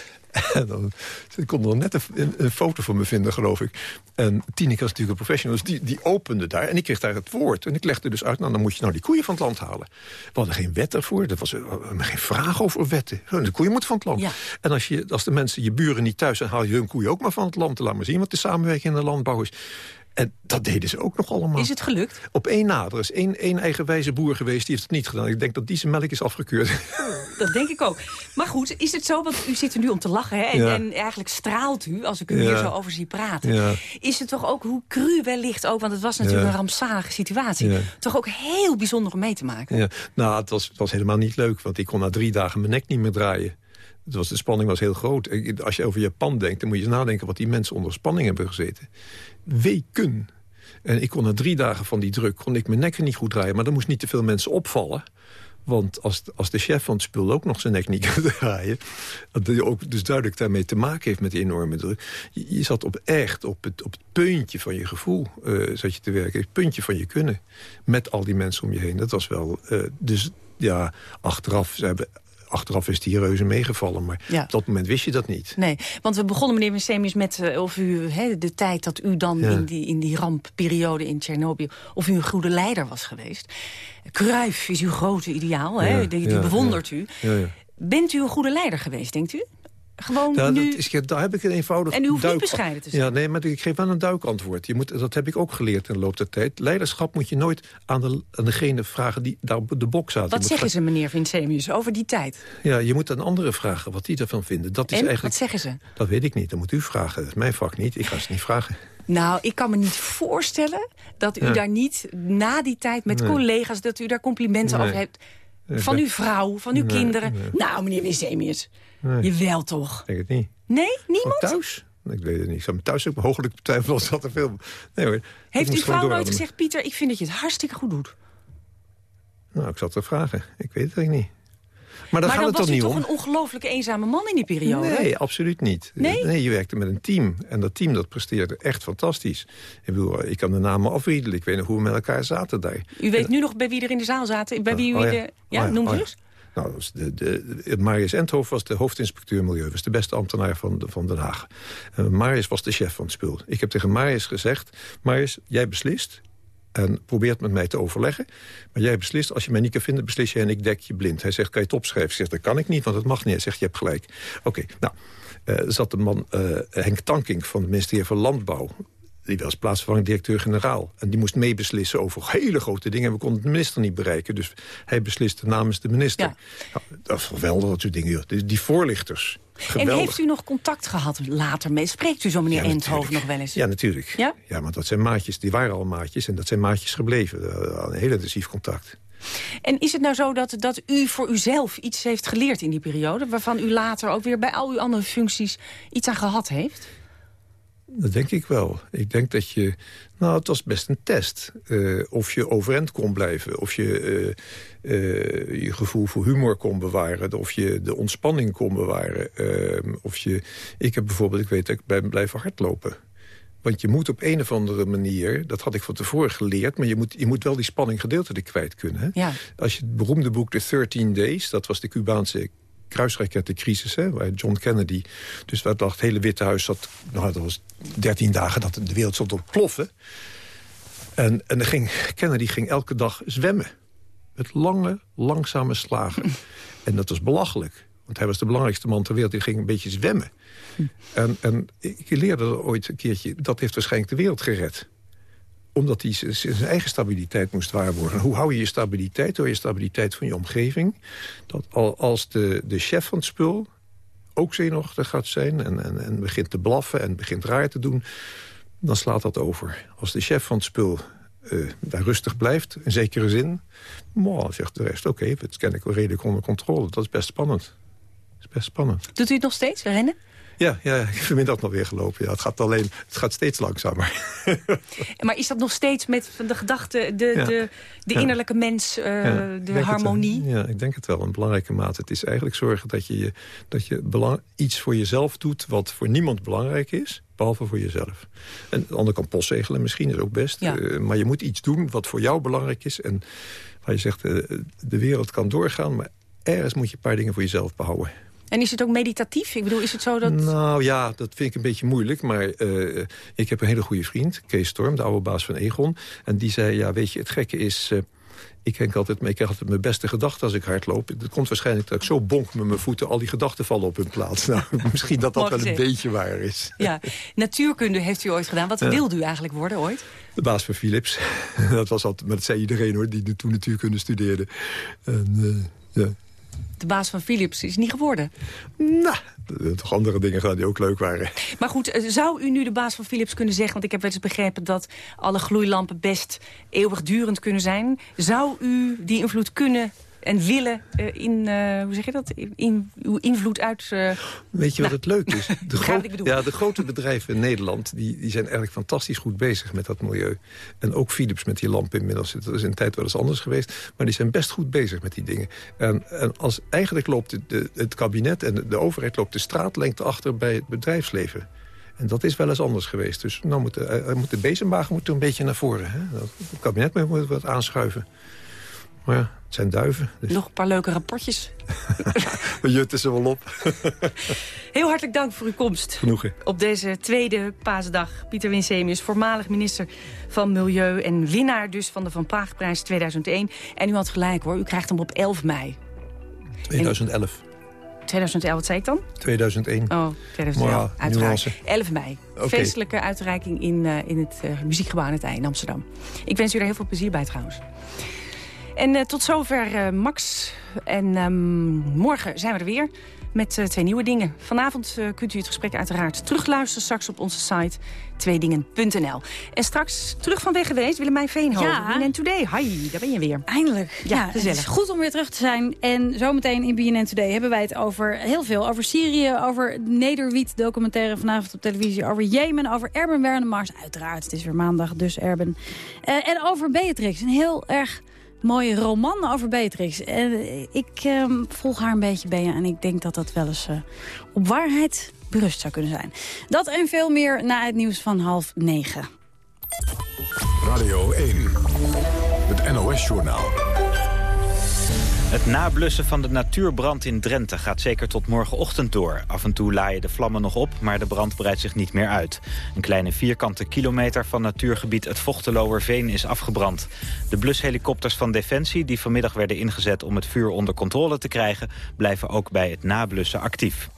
En dan, ze konden er net een, een, foto van me vinden, geloof ik. En Tineke was natuurlijk een professional, dus die, die opende daar. En ik kreeg daar het woord. En ik legde dus uit, nou, dan moet je nou die koeien van het land halen. We hadden geen wet ervoor. Er was geen vraag over wetten. De koeien moeten van het land. En als, je, als de mensen, je buren niet thuis zijn... haal je hun koeien ook maar van het land. Laat maar zien wat de samenwerking in de landbouw is. En dat deden ze ook nog allemaal. Is het gelukt? Op één na. Er is één, één eigenwijze boer geweest, die heeft het niet gedaan. Ik denk dat die zijn melk is afgekeurd. Dat denk ik ook. Maar goed, is het zo, want u zit er nu om te lachen... Hè? En, en eigenlijk straalt u, als ik u hier zo over zie praten. Is het toch ook hoe cru wellicht ook... want het was natuurlijk een rampzalige situatie... toch ook heel bijzonder om mee te maken? Ja. Nou, het was, het was helemaal niet leuk, want ik kon na drie dagen mijn nek niet meer draaien. Het was, de spanning was heel groot. Als je over Japan denkt, dan moet je eens nadenken... wat die mensen onder spanning hebben gezeten weken. En ik kon na drie dagen van die druk, kon ik mijn nek niet goed draaien. Maar er moest niet te veel mensen opvallen. Want als, als de chef van het spul ook nog zijn nek niet kan draaien... dat ook dus duidelijk daarmee te maken heeft met die enorme druk... je, zat op echt op het, op het puntje van je gevoel uh, zat je te werken. Het puntje van je kunnen. Met al die mensen om je heen. Dat was wel... Uh, dus ja, achteraf, ze hebben achteraf is die reuze meegevallen. Maar ja. op dat moment wist je dat niet. Nee, want we begonnen, meneer Winsemius, met uh, of u he, de tijd dat u dan ja. in, die, in die rampperiode in Tsjernobyl... of u een goede leider was geweest. Kruif is uw grote ideaal, hè? Die, die bewondert u. Bent u een goede leider geweest, denkt u? Gewoon ja, nu... dat is, daar heb ik een eenvoudig En u hoeft duik... niet bescheiden te zijn. Ja, nee, maar ik geef wel een duikantwoord. Je moet, dat heb ik ook geleerd in de loop der tijd. Leiderschap moet je nooit aan, de, aan degene vragen die daar op de bok zaten. Wat zeggen ze, meneer Vincemius, over die tijd? Ja, je moet aan anderen vragen wat die ervan vinden. Dat is en, eigenlijk... wat zeggen ze? Dat weet ik niet, dat moet u vragen. Dat is mijn vak niet, ik ga ze niet vragen. Nou, ik kan me niet voorstellen dat u ja. daar niet na die tijd met nee. collega's... dat u daar complimenten nee. over hebt. Van uw vrouw, van uw nee, kinderen. Nou, meneer Winsemius, nee. jawel toch? Ik denk het niet. Nee, niemand? Thuis? Ik weet het niet. Ik zou me thuis ook mogelijk betwijfelen als dat er veel... Nee hoor. Heeft uw vrouw nooit gezegd, Pieter, ik vind dat je het hartstikke goed doet? Nou, ik zat te vragen. Ik weet het eigenlijk niet. Maar, daar maar gaat dan het was toch u niet toch een ongelooflijke eenzame man in die periode? Nee, absoluut niet. Nee? nee? je werkte met een team. En dat team dat presteerde echt fantastisch. Ik, bedoel, ik kan de namen afriedelen. Ik weet nog hoe we met elkaar zaten daar. U weet en, nu nog bij wie er in de zaal zaten? Bij wie u oh, ja. de... Ja, oh, noem oh, eens. Nou, de, de, Marius Endhoff was de hoofdinspecteur Milieu. was de beste ambtenaar van, de, van Den Haag. Uh, Marius was de chef van het spul. Ik heb tegen Marius gezegd... Marius, jij beslist en probeert met mij te overleggen. Maar jij beslist, als je mij niet kan vinden, beslis je en ik dek je blind. Hij zegt, kan je het opschrijven? Ik zeg, dat kan ik niet, want dat mag niet. Hij zegt, je hebt gelijk. Oké, nou, uh, zat de man uh, Henk Tankink van het ministerie van Landbouw die was plaatsvervangend directeur-generaal. En die moest meebeslissen over hele grote dingen. En we konden de minister niet bereiken. Dus hij besliste namens de minister. Ja. Nou, dat is geweldig, dat soort dingen. Die, die voorlichters. Geweldig. En heeft u nog contact gehad later mee? Spreekt u zo meneer ja, Endhoven nog wel eens? Ja, natuurlijk. Ja? ja, want dat zijn maatjes. Die waren al maatjes. En dat zijn maatjes gebleven. Uh, een heel intensief contact. En is het nou zo dat, dat u voor uzelf iets heeft geleerd in die periode... waarvan u later ook weer bij al uw andere functies iets aan gehad heeft? Dat denk ik wel. Ik denk dat je... Nou, het was best een test. Uh, of je overeind kon blijven. Of je uh, uh, je gevoel voor humor kon bewaren. Of je de ontspanning kon bewaren. of je... Ik heb bijvoorbeeld, ik weet dat ik ben blijven hardlopen. Want je moet op een of andere manier, dat had ik van tevoren geleerd... maar je moet, je moet wel die spanning gedeeltelijk kwijt kunnen. Hè? Ja. Als je het beroemde boek The 13 Days... dat was de Cubaanse kruisrakettencrisis, hè, waar John Kennedy... dus dat het hele Witte Huis zat... Nou, dat was 13 dagen dat de wereld stond op ploffen. En, en dan ging, Kennedy ging elke dag zwemmen. Met lange, langzame slagen. en dat was belachelijk. Want hij was de belangrijkste man ter wereld. Die ging een beetje zwemmen. En, en ik leerde er ooit een keertje... dat heeft waarschijnlijk de wereld gered omdat hij zijn eigen stabiliteit moest waarborgen. Hoe hou je je stabiliteit? Door je stabiliteit van je omgeving. Dat als de, de chef van het spul ook zenuwachtig gaat zijn... En, en, en begint te blaffen en begint raar te doen... dan slaat dat over. Als de chef van het spul uh, daar rustig blijft, in zekere zin... Moh, zegt de rest, oké, okay, het ken ik wel redelijk onder controle. Dat is best spannend. Dat is best spannend. Doet u het nog steeds, rennen? Ja, ja, ik heb vanmiddag nog weer gelopen. Ja, het, gaat alleen, het gaat steeds langzamer. maar is dat nog steeds met de gedachte, de, ja. de, de innerlijke ja. mens, uh, ja, de harmonie? Het, ja, ik denk het wel, in belangrijke mate. Het is eigenlijk zorgen dat je, dat je belang, iets voor jezelf doet... wat voor niemand belangrijk is, behalve voor jezelf. En de ander kan postzegelen misschien, is ook best. Uh, maar je moet iets doen wat voor jou belangrijk is. En waar je zegt, uh, de wereld kan doorgaan... maar ergens moet je een paar dingen voor jezelf behouden. En is het ook meditatief? Ik bedoel, is het zo dat... Nou ja, dat vind ik een beetje moeilijk. Maar uh, ik heb een hele goede vriend, Kees Storm, de oude baas van Egon. En die zei, ja, weet je, het gekke is... Uh, ik, denk altijd, ik krijg altijd mijn beste gedachten als ik hardloop. Het komt waarschijnlijk dat ik zo bonk met mijn voeten... al die gedachten vallen op hun plaats. Nou, misschien dat dat wel een beetje waar is. Ja, natuurkunde heeft u ooit gedaan. Wat ja. wilde u eigenlijk worden ooit? De baas van Philips. dat was altijd, maar dat zei iedereen hoor, die toen natuurkunde studeerde. En, uh, ja de baas van Philips is niet geworden. Nou, toch andere dingen gedaan die ook leuk waren. Maar goed, zou u nu de baas van Philips kunnen zeggen... want ik heb wel eens begrepen dat alle gloeilampen best eeuwigdurend kunnen zijn. Zou u die invloed kunnen en willen in, hoe zeg je dat, in, uw invloed uit... Weet je wat nou, het leuk is? De, groot, ja, de grote bedrijven in Nederland die, die zijn eigenlijk fantastisch goed bezig met dat milieu. En ook Philips met die lamp inmiddels. Dat is in een tijd wel eens anders geweest. Maar die zijn best goed bezig met die dingen. En, en als, eigenlijk loopt de, het kabinet en de, de overheid loopt de straatlengte achter bij het bedrijfsleven. En dat is wel eens anders geweest. Dus nou moet de, moet de bezemwagen moet een beetje naar voren. Hè? Het kabinet moet wat aanschuiven. Maar ja, het zijn duiven. Dus. Nog een paar leuke rapportjes. We jutten ze wel op. Heel hartelijk dank voor uw komst. Genoegen. Op deze tweede paasdag. Pieter Winsemius, voormalig minister van Milieu... en winnaar dus van de Van Praagprijs 2001. En u had gelijk hoor, u krijgt hem op 11 mei. 2011. 2011, wat zei ik dan? 2001. Oh, 2011, uiteraard. 11 mei. Feestelijke uitreiking in, uh, in het uh, Muziekgebouw aan het IJ in Amsterdam. Ik wens u er heel veel plezier bij trouwens. En uh, tot zover Max. En um, morgen zijn we er weer met uh, twee nieuwe dingen. Vanavond kunt u het gesprek uiteraard terugluisteren straks op onze site tweedingen.nl. En straks terug van weg geweest, Willemijn Veenhoven. Ja. BNN Today. Hi, daar ben je weer. Eindelijk. Ja, ja het is goed om weer terug te zijn. En zometeen in BNN Today hebben wij het over heel veel. Over Syrië, over Nederwiet documentaire vanavond op televisie. Over Jemen, over Erben Wernemars. Uiteraard, het is weer maandag, dus Erben. En over Beatrix. Een heel erg mooie roman over Beatrix. En ik uh, volg haar een beetje bij en ik denk dat dat wel eens uh, op waarheid berust zou kunnen zijn. Dat en veel meer na het nieuws van half negen. Radio 1, het NOS-journaal. Het nablussen van de natuurbrand in Drenthe gaat zeker tot morgenochtend door. Af en toe laaien de vlammen nog op, maar de brand breidt zich niet meer uit. Een kleine vierkante kilometer van natuurgebied het Vochteloerveen is afgebrand. De blushelikopters van Defensie, die vanmiddag werden ingezet om het vuur onder controle te krijgen, blijven ook bij het nablussen actief.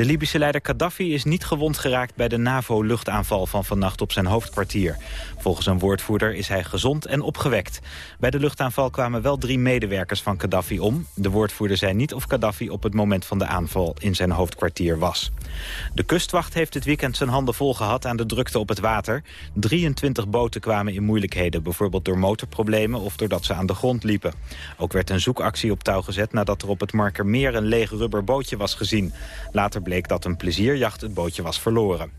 De Libische leider Gaddafi is niet gewond geraakt bij de NAVO-luchtaanval van vannacht op zijn hoofdkwartier. Volgens een woordvoerder is hij gezond en opgewekt. Bij de luchtaanval kwamen wel drie medewerkers van Gaddafi om. De woordvoerder zei niet of Gaddafi op het moment van de aanval in zijn hoofdkwartier was. De kustwacht heeft dit weekend zijn handen vol gehad aan de drukte op het water. 23 boten kwamen in moeilijkheden, bijvoorbeeld door motorproblemen of doordat ze aan de grond liepen. Ook werd een zoekactie op touw gezet nadat er op het Markermeer een leeg rubberbootje was gezien. Later bleek dat een plezierjacht het bootje was verloren.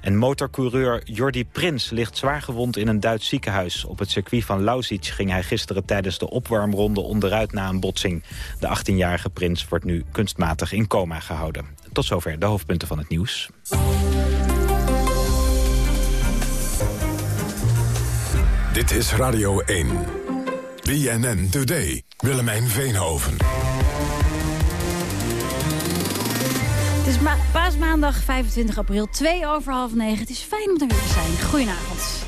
En motorcoureur Jordi Prins ligt zwaar gewond in een Duits ziekenhuis. Op het circuit van Lausitz ging hij gisteren tijdens de opwarmronde onderuit na een botsing. De 18-jarige Prins wordt nu kunstmatig in coma gehouden. Tot zover de hoofdpunten van het nieuws. Dit is Radio 1. BNN Today. Willemijn Veenhoven. Is paasmaandag 25 april, 2 over half 9. Het is fijn om er weer te zijn. Goedenavond.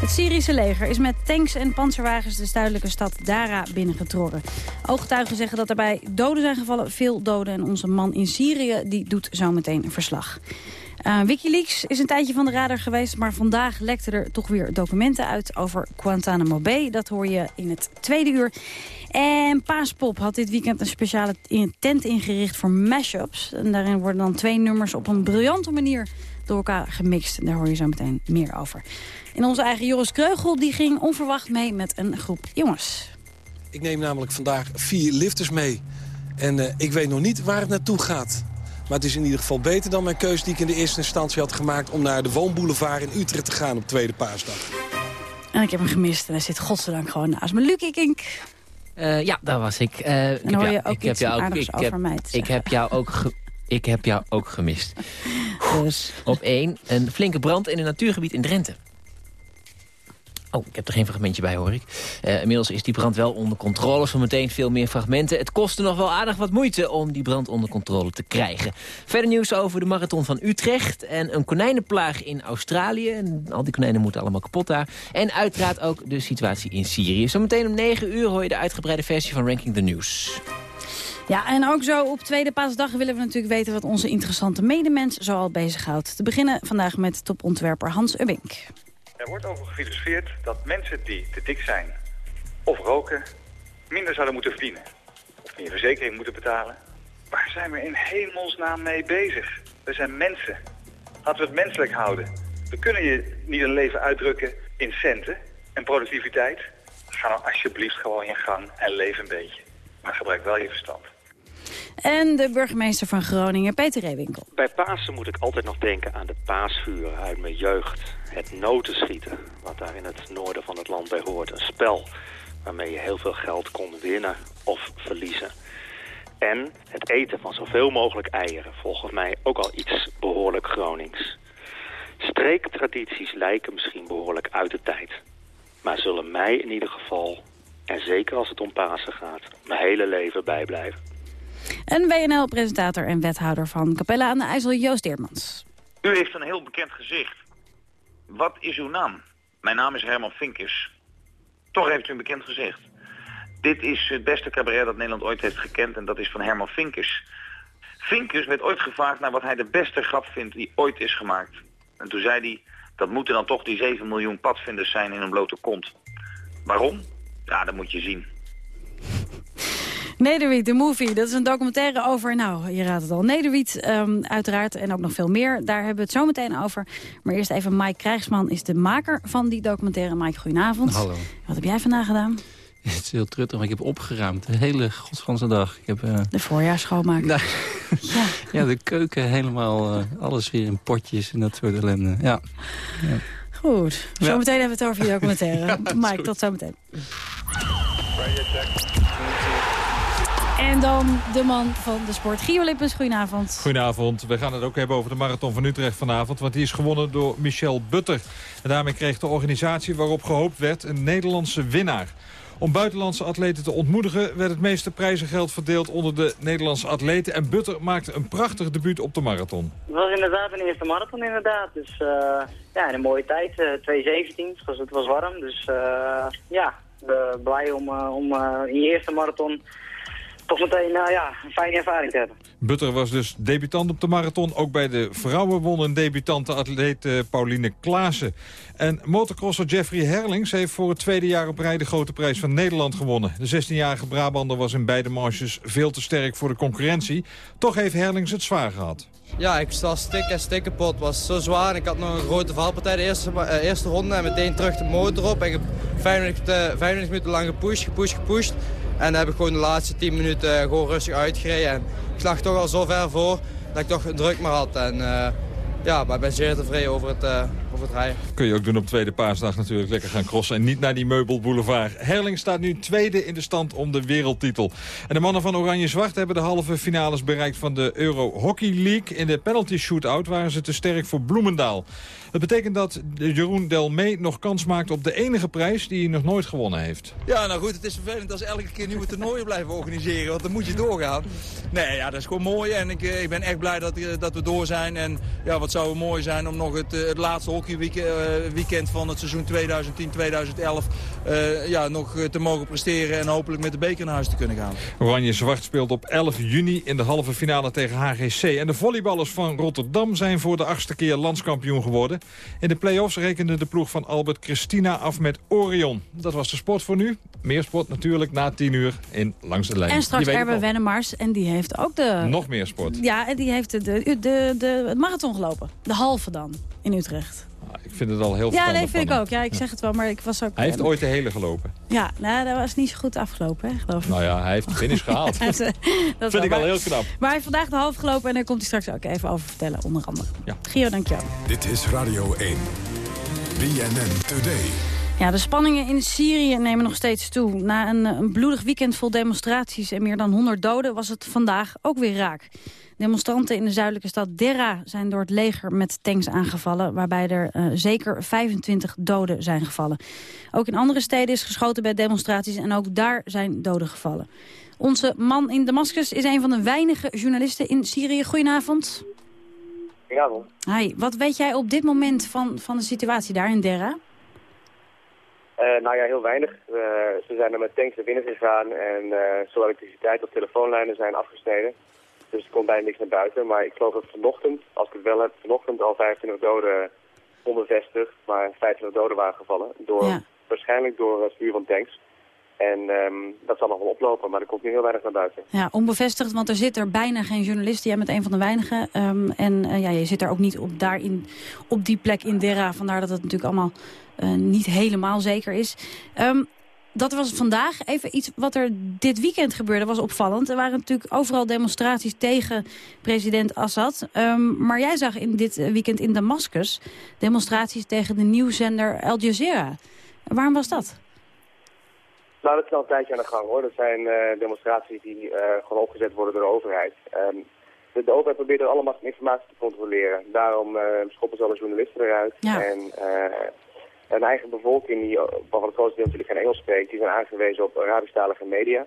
Het Syrische leger is met tanks en panzerwagens de zuidelijke stad Dara binnengetrokken. Ooggetuigen zeggen dat erbij doden zijn gevallen, veel doden. En onze man in Syrië die doet zometeen een verslag. Uh, Wikileaks is een tijdje van de radar geweest, maar vandaag lekten er toch weer documenten uit over Guantanamo Bay. Dat hoor je in het tweede uur. En Paaspop had dit weekend een speciale tent ingericht voor mashups. En daarin worden dan twee nummers op een briljante manier door elkaar gemixt. Daar hoor je zo meteen meer over. En onze eigen Joris Kreugel die ging onverwacht mee met een groep jongens. Ik neem namelijk vandaag vier lifters mee. En uh, ik weet nog niet waar het naartoe gaat. Maar het is in ieder geval beter dan mijn keuze die ik in de eerste instantie had gemaakt... om naar de woonboulevard in Utrecht te gaan op tweede paasdag. En ik heb hem gemist en hij zit godzijdank gewoon naast me. Luc Kink. Uh, ja, daar was ik. Uh, ik heb, jou, ik heb jou ook, ik heb, ik heb jou ook ik heb jou ook gemist. Dus. Op één, een flinke brand in een natuurgebied in Drenthe. Oh, ik heb er geen fragmentje bij, hoor ik. Uh, inmiddels is die brand wel onder controle. Zometeen veel meer fragmenten. Het kostte nog wel aardig wat moeite om die brand onder controle te krijgen. Verder nieuws over de marathon van Utrecht. En een konijnenplaag in Australië. En al die konijnen moeten allemaal kapot daar. En uiteraard ook de situatie in Syrië. Zometeen om 9 uur hoor je de uitgebreide versie van Ranking the News. Ja, en ook zo op Tweede Paasdag willen we natuurlijk weten... wat onze interessante medemens zoal bezighoudt. Te beginnen vandaag met topontwerper Hans Ubbink. Er wordt over gefilosofeerd dat mensen die te dik zijn of roken... minder zouden moeten verdienen. Of meer verzekering moeten betalen. Waar zijn we in hemelsnaam mee bezig? We zijn mensen. Laten we het menselijk houden. We kunnen je niet een leven uitdrukken in centen en productiviteit. Ga nou alsjeblieft gewoon je gang en leef een beetje. Maar gebruik wel je verstand. En de burgemeester van Groningen, Peter Reewinkel. Bij Pasen moet ik altijd nog denken aan de paasvuren uit mijn jeugd. Het notenschieten, wat daar in het noorden van het land bij hoort. Een spel waarmee je heel veel geld kon winnen of verliezen. En het eten van zoveel mogelijk eieren, volgens mij ook al iets behoorlijk Gronings. Streektradities lijken misschien behoorlijk uit de tijd. Maar zullen mij in ieder geval, en zeker als het om Pasen gaat, mijn hele leven bijblijven. En WNL-presentator en wethouder van Capella aan de IJssel, Joost Deermans. U heeft een heel bekend gezicht. Wat is uw naam? Mijn naam is Herman Vinkers. Toch heeft u een bekend gezicht. Dit is het beste cabaret dat Nederland ooit heeft gekend en dat is van Herman Vinkers. Vinkers werd ooit gevraagd naar wat hij de beste grap vindt die ooit is gemaakt. En toen zei hij, dat moeten dan toch die 7 miljoen padvinders zijn in een blote kont. Waarom? Ja, dat moet je zien. Nederwiet, de movie. Dat is een documentaire over, nou, je raadt het al, Nederwiet um, uiteraard. En ook nog veel meer. Daar hebben we het zo meteen over. Maar eerst even, Mike Krijgsman is de maker van die documentaire. Mike, goedenavond. Hallo. Wat heb jij vandaag gedaan? Het is heel truttig, maar ik heb opgeruimd. De hele godsganse dag. Ik heb, uh... De voorjaarsschoonmaak. Nou, ja. ja, de keuken helemaal, uh, alles weer in potjes en dat soort ellende. Ja. ja. Goed. Zometeen hebben we het over je documentaire. ja, Mike, tot zometeen. En dan de man van de sport, Gio Lippens. Goedenavond. Goedenavond. We gaan het ook hebben over de Marathon van Utrecht vanavond. Want die is gewonnen door Michel Butter. En daarmee kreeg de organisatie waarop gehoopt werd een Nederlandse winnaar. Om buitenlandse atleten te ontmoedigen werd het meeste prijzengeld verdeeld onder de Nederlandse atleten. En Butter maakte een prachtig debuut op de marathon. Het was inderdaad een eerste marathon inderdaad. Dus uh, ja, een mooie tijd. Uh, 2.17. Het was, het was warm. Dus uh, ja, blij om, om in je eerste marathon toch meteen nou ja, een fijne ervaring te hebben. Butter was dus debutant op de marathon. Ook bij de vrouwen won een debutante atleet uh, Pauline Klaassen. En motocrosser Jeffrey Herlings heeft voor het tweede jaar op rij de grote prijs van Nederland gewonnen. De 16-jarige Brabander was in beide manches veel te sterk voor de concurrentie. Toch heeft Herlings het zwaar gehad. Ja, ik sta stik en stik kapot. Het was zo zwaar. Ik had nog een grote valpartij de eerste, uh, eerste ronde. En meteen terug de motor op. En ik heb 25, uh, 25 minuten lang gepusht, gepusht, gepusht. En heb ik gewoon de laatste 10 minuten gewoon rustig uitgereden. En ik lag toch al zo ver voor dat ik toch druk maar had. En uh, ja, maar ik ben zeer tevreden over het, over het rijden. Kun je ook doen op tweede paasdag natuurlijk lekker gaan crossen. En niet naar die meubelboulevard. Herling staat nu tweede in de stand om de wereldtitel. En de mannen van Oranje-Zwart hebben de halve finales bereikt van de Euro Hockey League. In de penalty shootout waren ze te sterk voor Bloemendaal. Dat betekent dat Jeroen Delmee nog kans maakt op de enige prijs die hij nog nooit gewonnen heeft. Ja, nou goed, het is vervelend als elke keer nieuwe toernooien blijven organiseren. Want dan moet je doorgaan. Nee, ja, dat is gewoon mooi. En ik, ik ben echt blij dat, dat we door zijn. En ja, wat zou het mooi zijn om nog het, het laatste hockeyweekend van het seizoen 2010-2011 uh, ja, nog te mogen presteren. En hopelijk met de beker naar huis te kunnen gaan. Oranje-Zwart speelt op 11 juni in de halve finale tegen HGC. En de volleyballers van Rotterdam zijn voor de achtste keer landskampioen geworden. In de play-offs rekende de ploeg van Albert Christina af met Orion. Dat was de sport voor nu. Meer sport natuurlijk na 10 uur in Langs de Lijn. En straks Erben Wennemars. En die heeft ook de... Nog meer sport. Ja, en die heeft de, de, de, de, het marathon gelopen. De halve dan, in Utrecht. Ik vind het al heel Ja, nee, vind ik ook. Ja, ik zeg het wel, maar ik was ook... Hij heeft ooit de hele gelopen. Ja, nou, dat was niet zo goed afgelopen, hè, geloof ik. Nou ja, hij heeft de finish gehaald. dat vind ik al heel knap. Maar hij heeft vandaag de half gelopen en daar komt hij straks ook even over vertellen, onder andere. Ja. Gio, dankjewel. Dit is Radio 1. BNN Today. Ja, de spanningen in Syrië nemen nog steeds toe. Na een, een bloedig weekend vol demonstraties en meer dan 100 doden... was het vandaag ook weer raak. Demonstranten in de zuidelijke stad Derra zijn door het leger met tanks aangevallen... waarbij er uh, zeker 25 doden zijn gevallen. Ook in andere steden is geschoten bij demonstraties... en ook daar zijn doden gevallen. Onze man in Damascus is een van de weinige journalisten in Syrië. Goedenavond. Goedenavond. Hi, wat weet jij op dit moment van, van de situatie daar in Derra? Uh, nou ja, heel weinig. Uh, ze zijn er met tanks naar binnen gegaan en uh, zowel elektriciteit als telefoonlijnen zijn afgesneden. Dus er komt bijna niks naar buiten. Maar ik geloof dat vanochtend, als ik het wel heb, vanochtend al 25 doden onbevestigd, maar 25 doden waren gevallen. Door, ja. Waarschijnlijk door het vuur van tanks. En um, dat zal nog wel oplopen, maar er komt nu heel weinig naar buiten. Ja, onbevestigd, want er zit er bijna geen journalist. Jij bent een van de weinigen. Um, en uh, ja, je zit er ook niet op, daarin, op die plek in Dera. Vandaar dat het natuurlijk allemaal uh, niet helemaal zeker is. Um, dat was vandaag. Even iets wat er dit weekend gebeurde was opvallend. Er waren natuurlijk overal demonstraties tegen president Assad. Maar jij zag in dit weekend in Damascus demonstraties tegen de nieuwszender Al Jazeera. Waarom was dat? Nou, dat is al een tijdje aan de gang hoor. Dat zijn uh, demonstraties die uh, gewoon opgezet worden door de overheid. Um, de, de, overheid probeert er allemaal informatie te controleren. Daarom uh, schoppen ze alle journalisten eruit. Ja. En een eigen bevolking, die, waarvan het grootste deel natuurlijk geen Engels spreekt, die zijn aangewezen op Arabisch-talige media.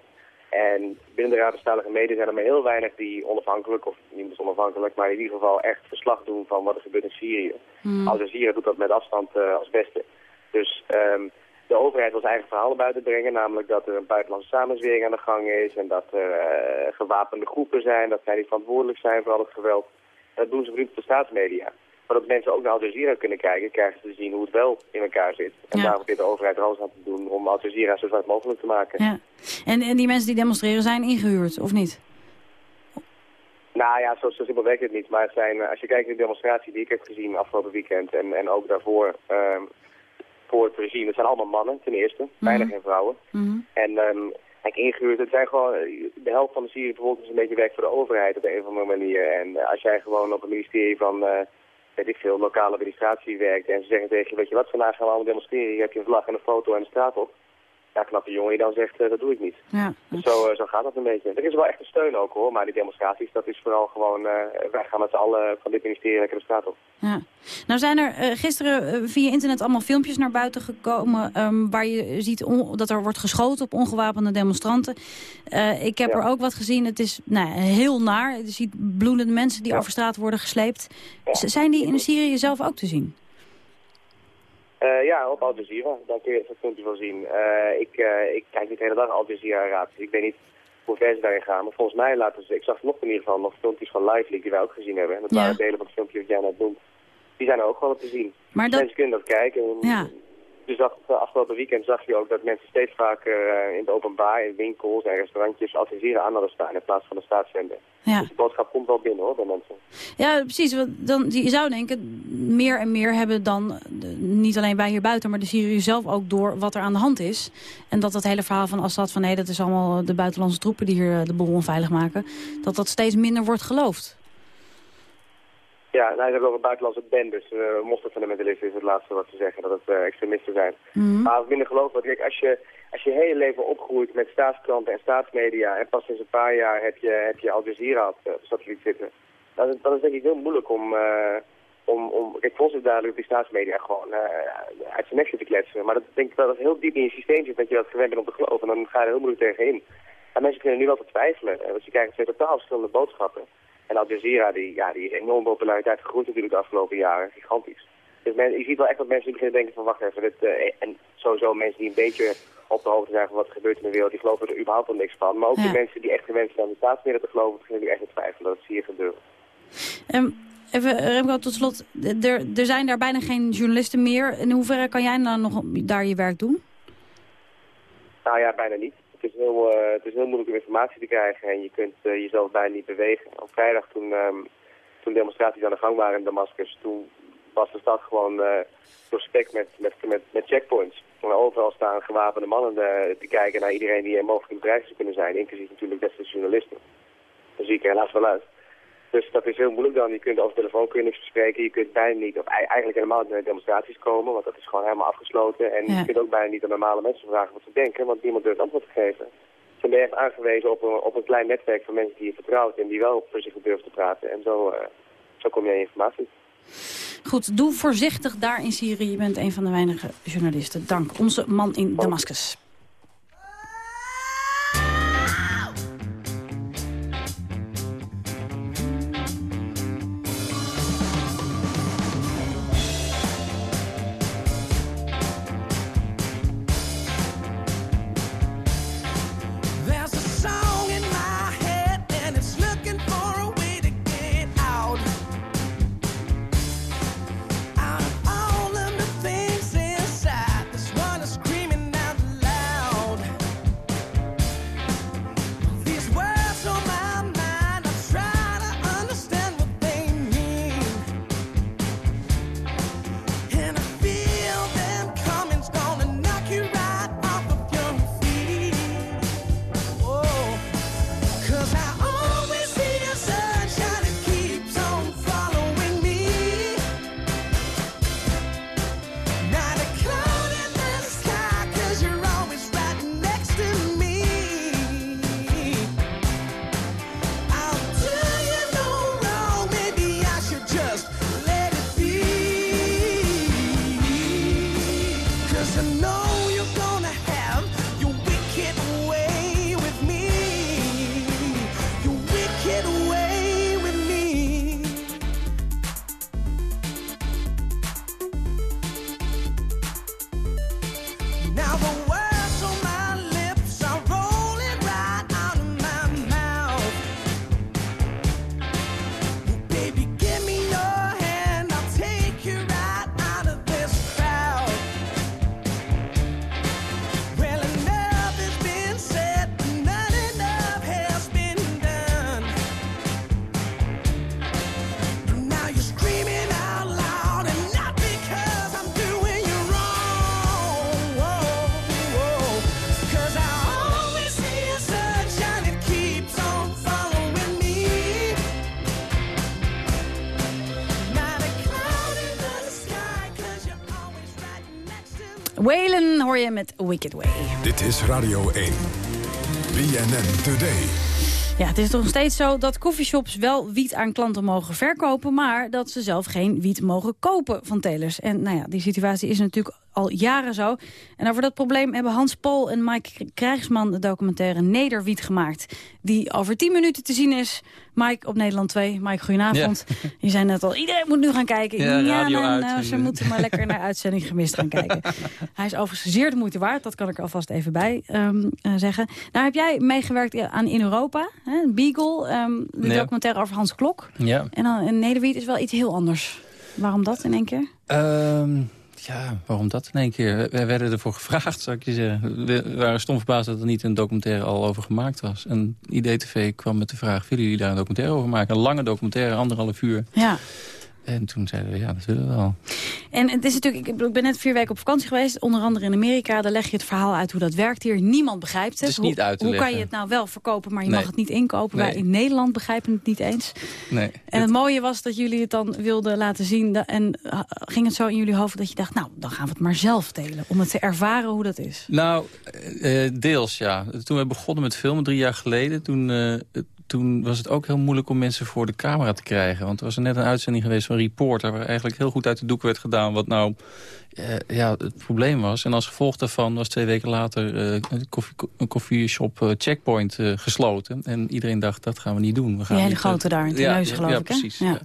En binnen de Arabisch-talige media zijn er maar heel weinig die onafhankelijk, of niet onafhankelijk, maar in ieder geval echt verslag doen van wat er gebeurt in Syrië. Hmm. Al Jazeera doet dat met afstand als beste. Dus um, de overheid wil zijn eigen verhalen buiten brengen, namelijk dat er een buitenlandse samenzwering aan de gang is en dat er uh, gewapende groepen zijn, dat zij die verantwoordelijk zijn voor al het geweld. Dat doen ze vrienden de staatsmedia. Maar dat mensen ook naar Al Jazeera kunnen kijken, krijgen ze te zien hoe het wel in elkaar zit. En ja. daar probeert de overheid er alles aan te doen om Al Jazeera zo zwart mogelijk te maken. Ja. En, en die mensen die demonstreren zijn ingehuurd, of niet? Nou ja, zo, zo simpel werkt het niet. Maar het zijn, als je kijkt naar de demonstratie die ik heb gezien afgelopen weekend en, en ook daarvoor um, voor het regime, het zijn allemaal mannen ten eerste, mm bijna geen vrouwen. Mm -hmm. En um, kijk, ingehuurd, het zijn gewoon, de helft van de Syrische bevolking is een beetje werk voor de overheid op een of andere manier. En als jij gewoon op het ministerie van... Uh, weet ik veel, lokale administratie werkt. En ze zeggen tegen je, weet je wat, vandaag gaan we allemaal demonstreren. Hier heb je een vlag en een foto en de straat op. Ja, knappe jongen die dan zegt, uh, dat doe ik niet. Ja, dus zo, uh, zo gaat dat een beetje. Er is wel echt een steun ook hoor, maar die demonstraties, dat is vooral gewoon, uh, wij gaan met z'n allen van dit ministerie lekker de straat op. Ja. Nou zijn er gisteren via internet allemaal filmpjes naar buiten gekomen... Um, waar je ziet dat er wordt geschoten op ongewapende demonstranten. ik heb ja. er ook wat gezien, het is nou, heel naar. Je ziet bloedende mensen die ja. over straat worden gesleept. Zijn die in Syrië zelf ook te zien? Uh, ja, op Al Jazeera. Daar kun je het filmpje van zien. Uh, ik, uh, ik kijk niet de hele dag Al Jazeera raad. Dus ik weet niet hoe ver ze daarin gaan. Maar volgens mij laten ze... Ik zag nog in ieder geval nog filmpjes van Live League die wij ook gezien hebben. En dat ja. waren delen van het filmpje wat jij net noemt. Die zijn er ook wel te zien. Maar dat... Mensen kunnen dat kijken. Ja. Dus afgelopen weekend zag je ook dat mensen steeds vaker uh, in het openbaar, in winkels en restaurantjes Al Jazeera aan hadden staan in plaats van de staatszender. Ja. Dus de boodschap komt wel binnen hoor, bij mensen. Ja, precies. Want dan, je zou denken, meer en meer hebben dan, niet alleen wij hier buiten, maar de Syrië zelf ook door wat er aan de hand is. En dat dat hele verhaal van Assad van nee, dat is allemaal de buitenlandse troepen die hier de boel onveilig maken, dat dat steeds minder wordt geloofd. Ja, nou, ze hebben over buitenlandse bendes. Uh, moslimfundamentalisten is het laatste wat ze zeggen, dat het uh, extremisten zijn. Mm -hmm. Maar minder geloof wat. Kijk, als je, als je hele leven opgroeit met staatskranten en staatsmedia... en pas sinds een paar jaar heb je, heb je Al Jazeera op uh, satelliet zitten... Dan, dan is het denk ik heel moeilijk om... Uh, om, om, ik vond het duidelijk die staatsmedia gewoon uh, uit zijn nek te kletsen. Maar dat denk ik wel dat het heel diep in je systeem zit dat je dat gewend bent om te geloven. En dan ga je er heel moeilijk tegenin. En mensen kunnen nu wel te twijfelen. Want je krijgt twee totaal verschillende boodschappen. En Al Jazeera, die, ja, die is enorm populariteit gegroeid natuurlijk de afgelopen jaren. Gigantisch. Dus men, je ziet wel echt dat mensen beginnen denken van wacht even. Dit, uh, en sowieso mensen die een beetje op de hoogte zijn van wat er gebeurt in de wereld, die geloven er überhaupt al niks van. Maar ook ja. die mensen die echt gewend zijn aan de staatsmeren te geloven, beginnen nu echt te twijfelen. Dat zie je gebeuren. Um, even Remco, tot slot. Er, er zijn daar bijna geen journalisten meer. In hoeverre kan jij nou nog daar je werk doen? Nou ja, bijna niet het is, heel, uh, het is heel moeilijk om informatie te krijgen en je kunt uh, jezelf bijna niet bewegen. Op vrijdag toen, um, toen demonstraties aan de gang waren in Damascus, toen was de stad gewoon uh, doorspekt met, met, met, met checkpoints. En overal staan gewapende mannen te kijken naar iedereen die mogelijk bedrijf zou kunnen zijn, inclusief natuurlijk beste journalisten. Dat zie ik er helaas wel uit. Dus dat is heel moeilijk dan. Je kunt over telefoon kun je niks bespreken. Je kunt bijna niet, of eigenlijk helemaal niet naar demonstraties komen, want dat is gewoon helemaal afgesloten. En ja. je kunt ook bijna niet aan normale mensen vragen wat ze denken, want niemand durft antwoord te geven. Ze ben echt aangewezen op een, op een klein netwerk van mensen die je vertrouwt en die wel voor zich durven te praten. En zo, uh, zo kom je aan informatie. Goed, doe voorzichtig daar in Syrië. Je bent een van de weinige journalisten. Dank. Onze man in Damascus. Waylon hoor je met Wicked Way. Dit is Radio 1. BNN Today. Ja, het is toch steeds zo dat coffeeshops wel wiet aan klanten mogen verkopen... maar dat ze zelf geen wiet mogen kopen van telers. En nou ja, die situatie is natuurlijk al jaren zo. En over dat probleem hebben Hans Pol en Mike Krijgsman... de documentaire Nederwiet gemaakt. Die over 10 minuten te zien is. Mike op Nederland 2. Mike, goedenavond. Je zei net al, iedereen moet nu gaan kijken. Ja, radio nou, nou, ze moeten maar lekker naar uitzending gemist gaan kijken. Hij is overigens zeer de moeite waard. Dat kan ik er alvast even bij ehm, eh, zeggen. Nou heb jij meegewerkt aan In Europa. Hè? Beagle, ehm, de Ja. documentaire over Hans Klok. Ja. En dan en Nederwiet is wel iets heel anders. Waarom dat in één keer? Ehm, ja, waarom dat in één keer? Wij werden ervoor gevraagd, zou ik je zeggen. We waren stom verbaasd dat er niet een documentaire al over gemaakt was. En IDTV kwam met de vraag, willen jullie daar een documentaire over maken? Een lange documentaire, anderhalf uur. Ja. En toen zeiden we, ja, dat willen we wel. En het is natuurlijk, ik ben net vier weken op vakantie geweest, onder andere in Amerika. Daar leg je het verhaal uit hoe dat werkt hier. Niemand begrijpt het. Niet hoe, uit te hoe kan je het nou wel verkopen, maar je Nee. mag het niet inkopen? Nee. Wij in Nederland begrijpen het niet eens. Nee. En het mooie was dat jullie het dan wilden laten zien. En uh, ging het zo in jullie hoofd dat je dacht, nou, dan gaan we het maar zelf delen. Om het te ervaren hoe dat is. Nou, eh, eh, deels ja. Toen we begonnen met filmen, drie jaar geleden... Toen, eh, toen was het ook heel moeilijk om mensen voor de camera te krijgen. Want er was er net een uitzending geweest van Reporter... waar eigenlijk heel goed uit de doek werd gedaan... wat nou eh, ja, het probleem was. En als gevolg daarvan was twee weken later... eh, een, koffie, een koffieshop eh, Checkpoint gesloten. En iedereen dacht, dat gaan we niet doen. We gaan Die hele eh, grote daar in ja, Terneuzen, geloof ja, ik, hè? Precies, Ja. ja.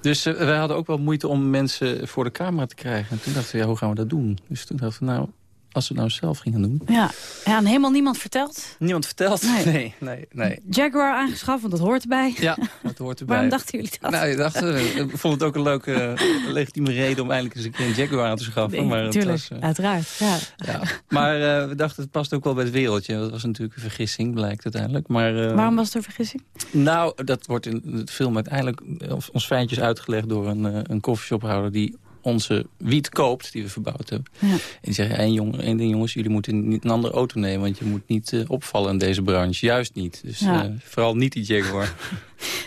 Dus wij hadden ook wel moeite om mensen voor de camera te krijgen. En toen dachten we, ja, hoe gaan we dat doen? Dus toen dachten we, nou, als we het nou zelf gingen doen. Ja, ja en helemaal niemand verteld. Niemand verteld? Nee. Nee, nee, nee. Jaguar aangeschaft, want dat hoort erbij. Ja, dat hoort erbij. Waarom dachten jullie dat? Nou, ik dacht, eh, ik vond het ook een leuke, eh, legitieme reden om eindelijk eens een keer een Jaguar aan te schaffen. Nee, maar het tuurlijk, was, eh, uiteraard. Ja. ja. Maar eh, we dachten, het past ook wel bij het wereldje. Dat was natuurlijk een vergissing, blijkt uiteindelijk. Maar, eh, Waarom was het een vergissing? Nou, dat wordt in het film uiteindelijk ons fijntjes uitgelegd door een, een koffieshophouder die onze wiet koopt, die we verbouwd hebben. Ja. En die zeggen, één, jong, één ding jongens, jullie moeten niet een andere auto nemen... want je moet niet eh, opvallen in deze branche. Juist niet. Dus Ja. eh, vooral niet die Jaguar.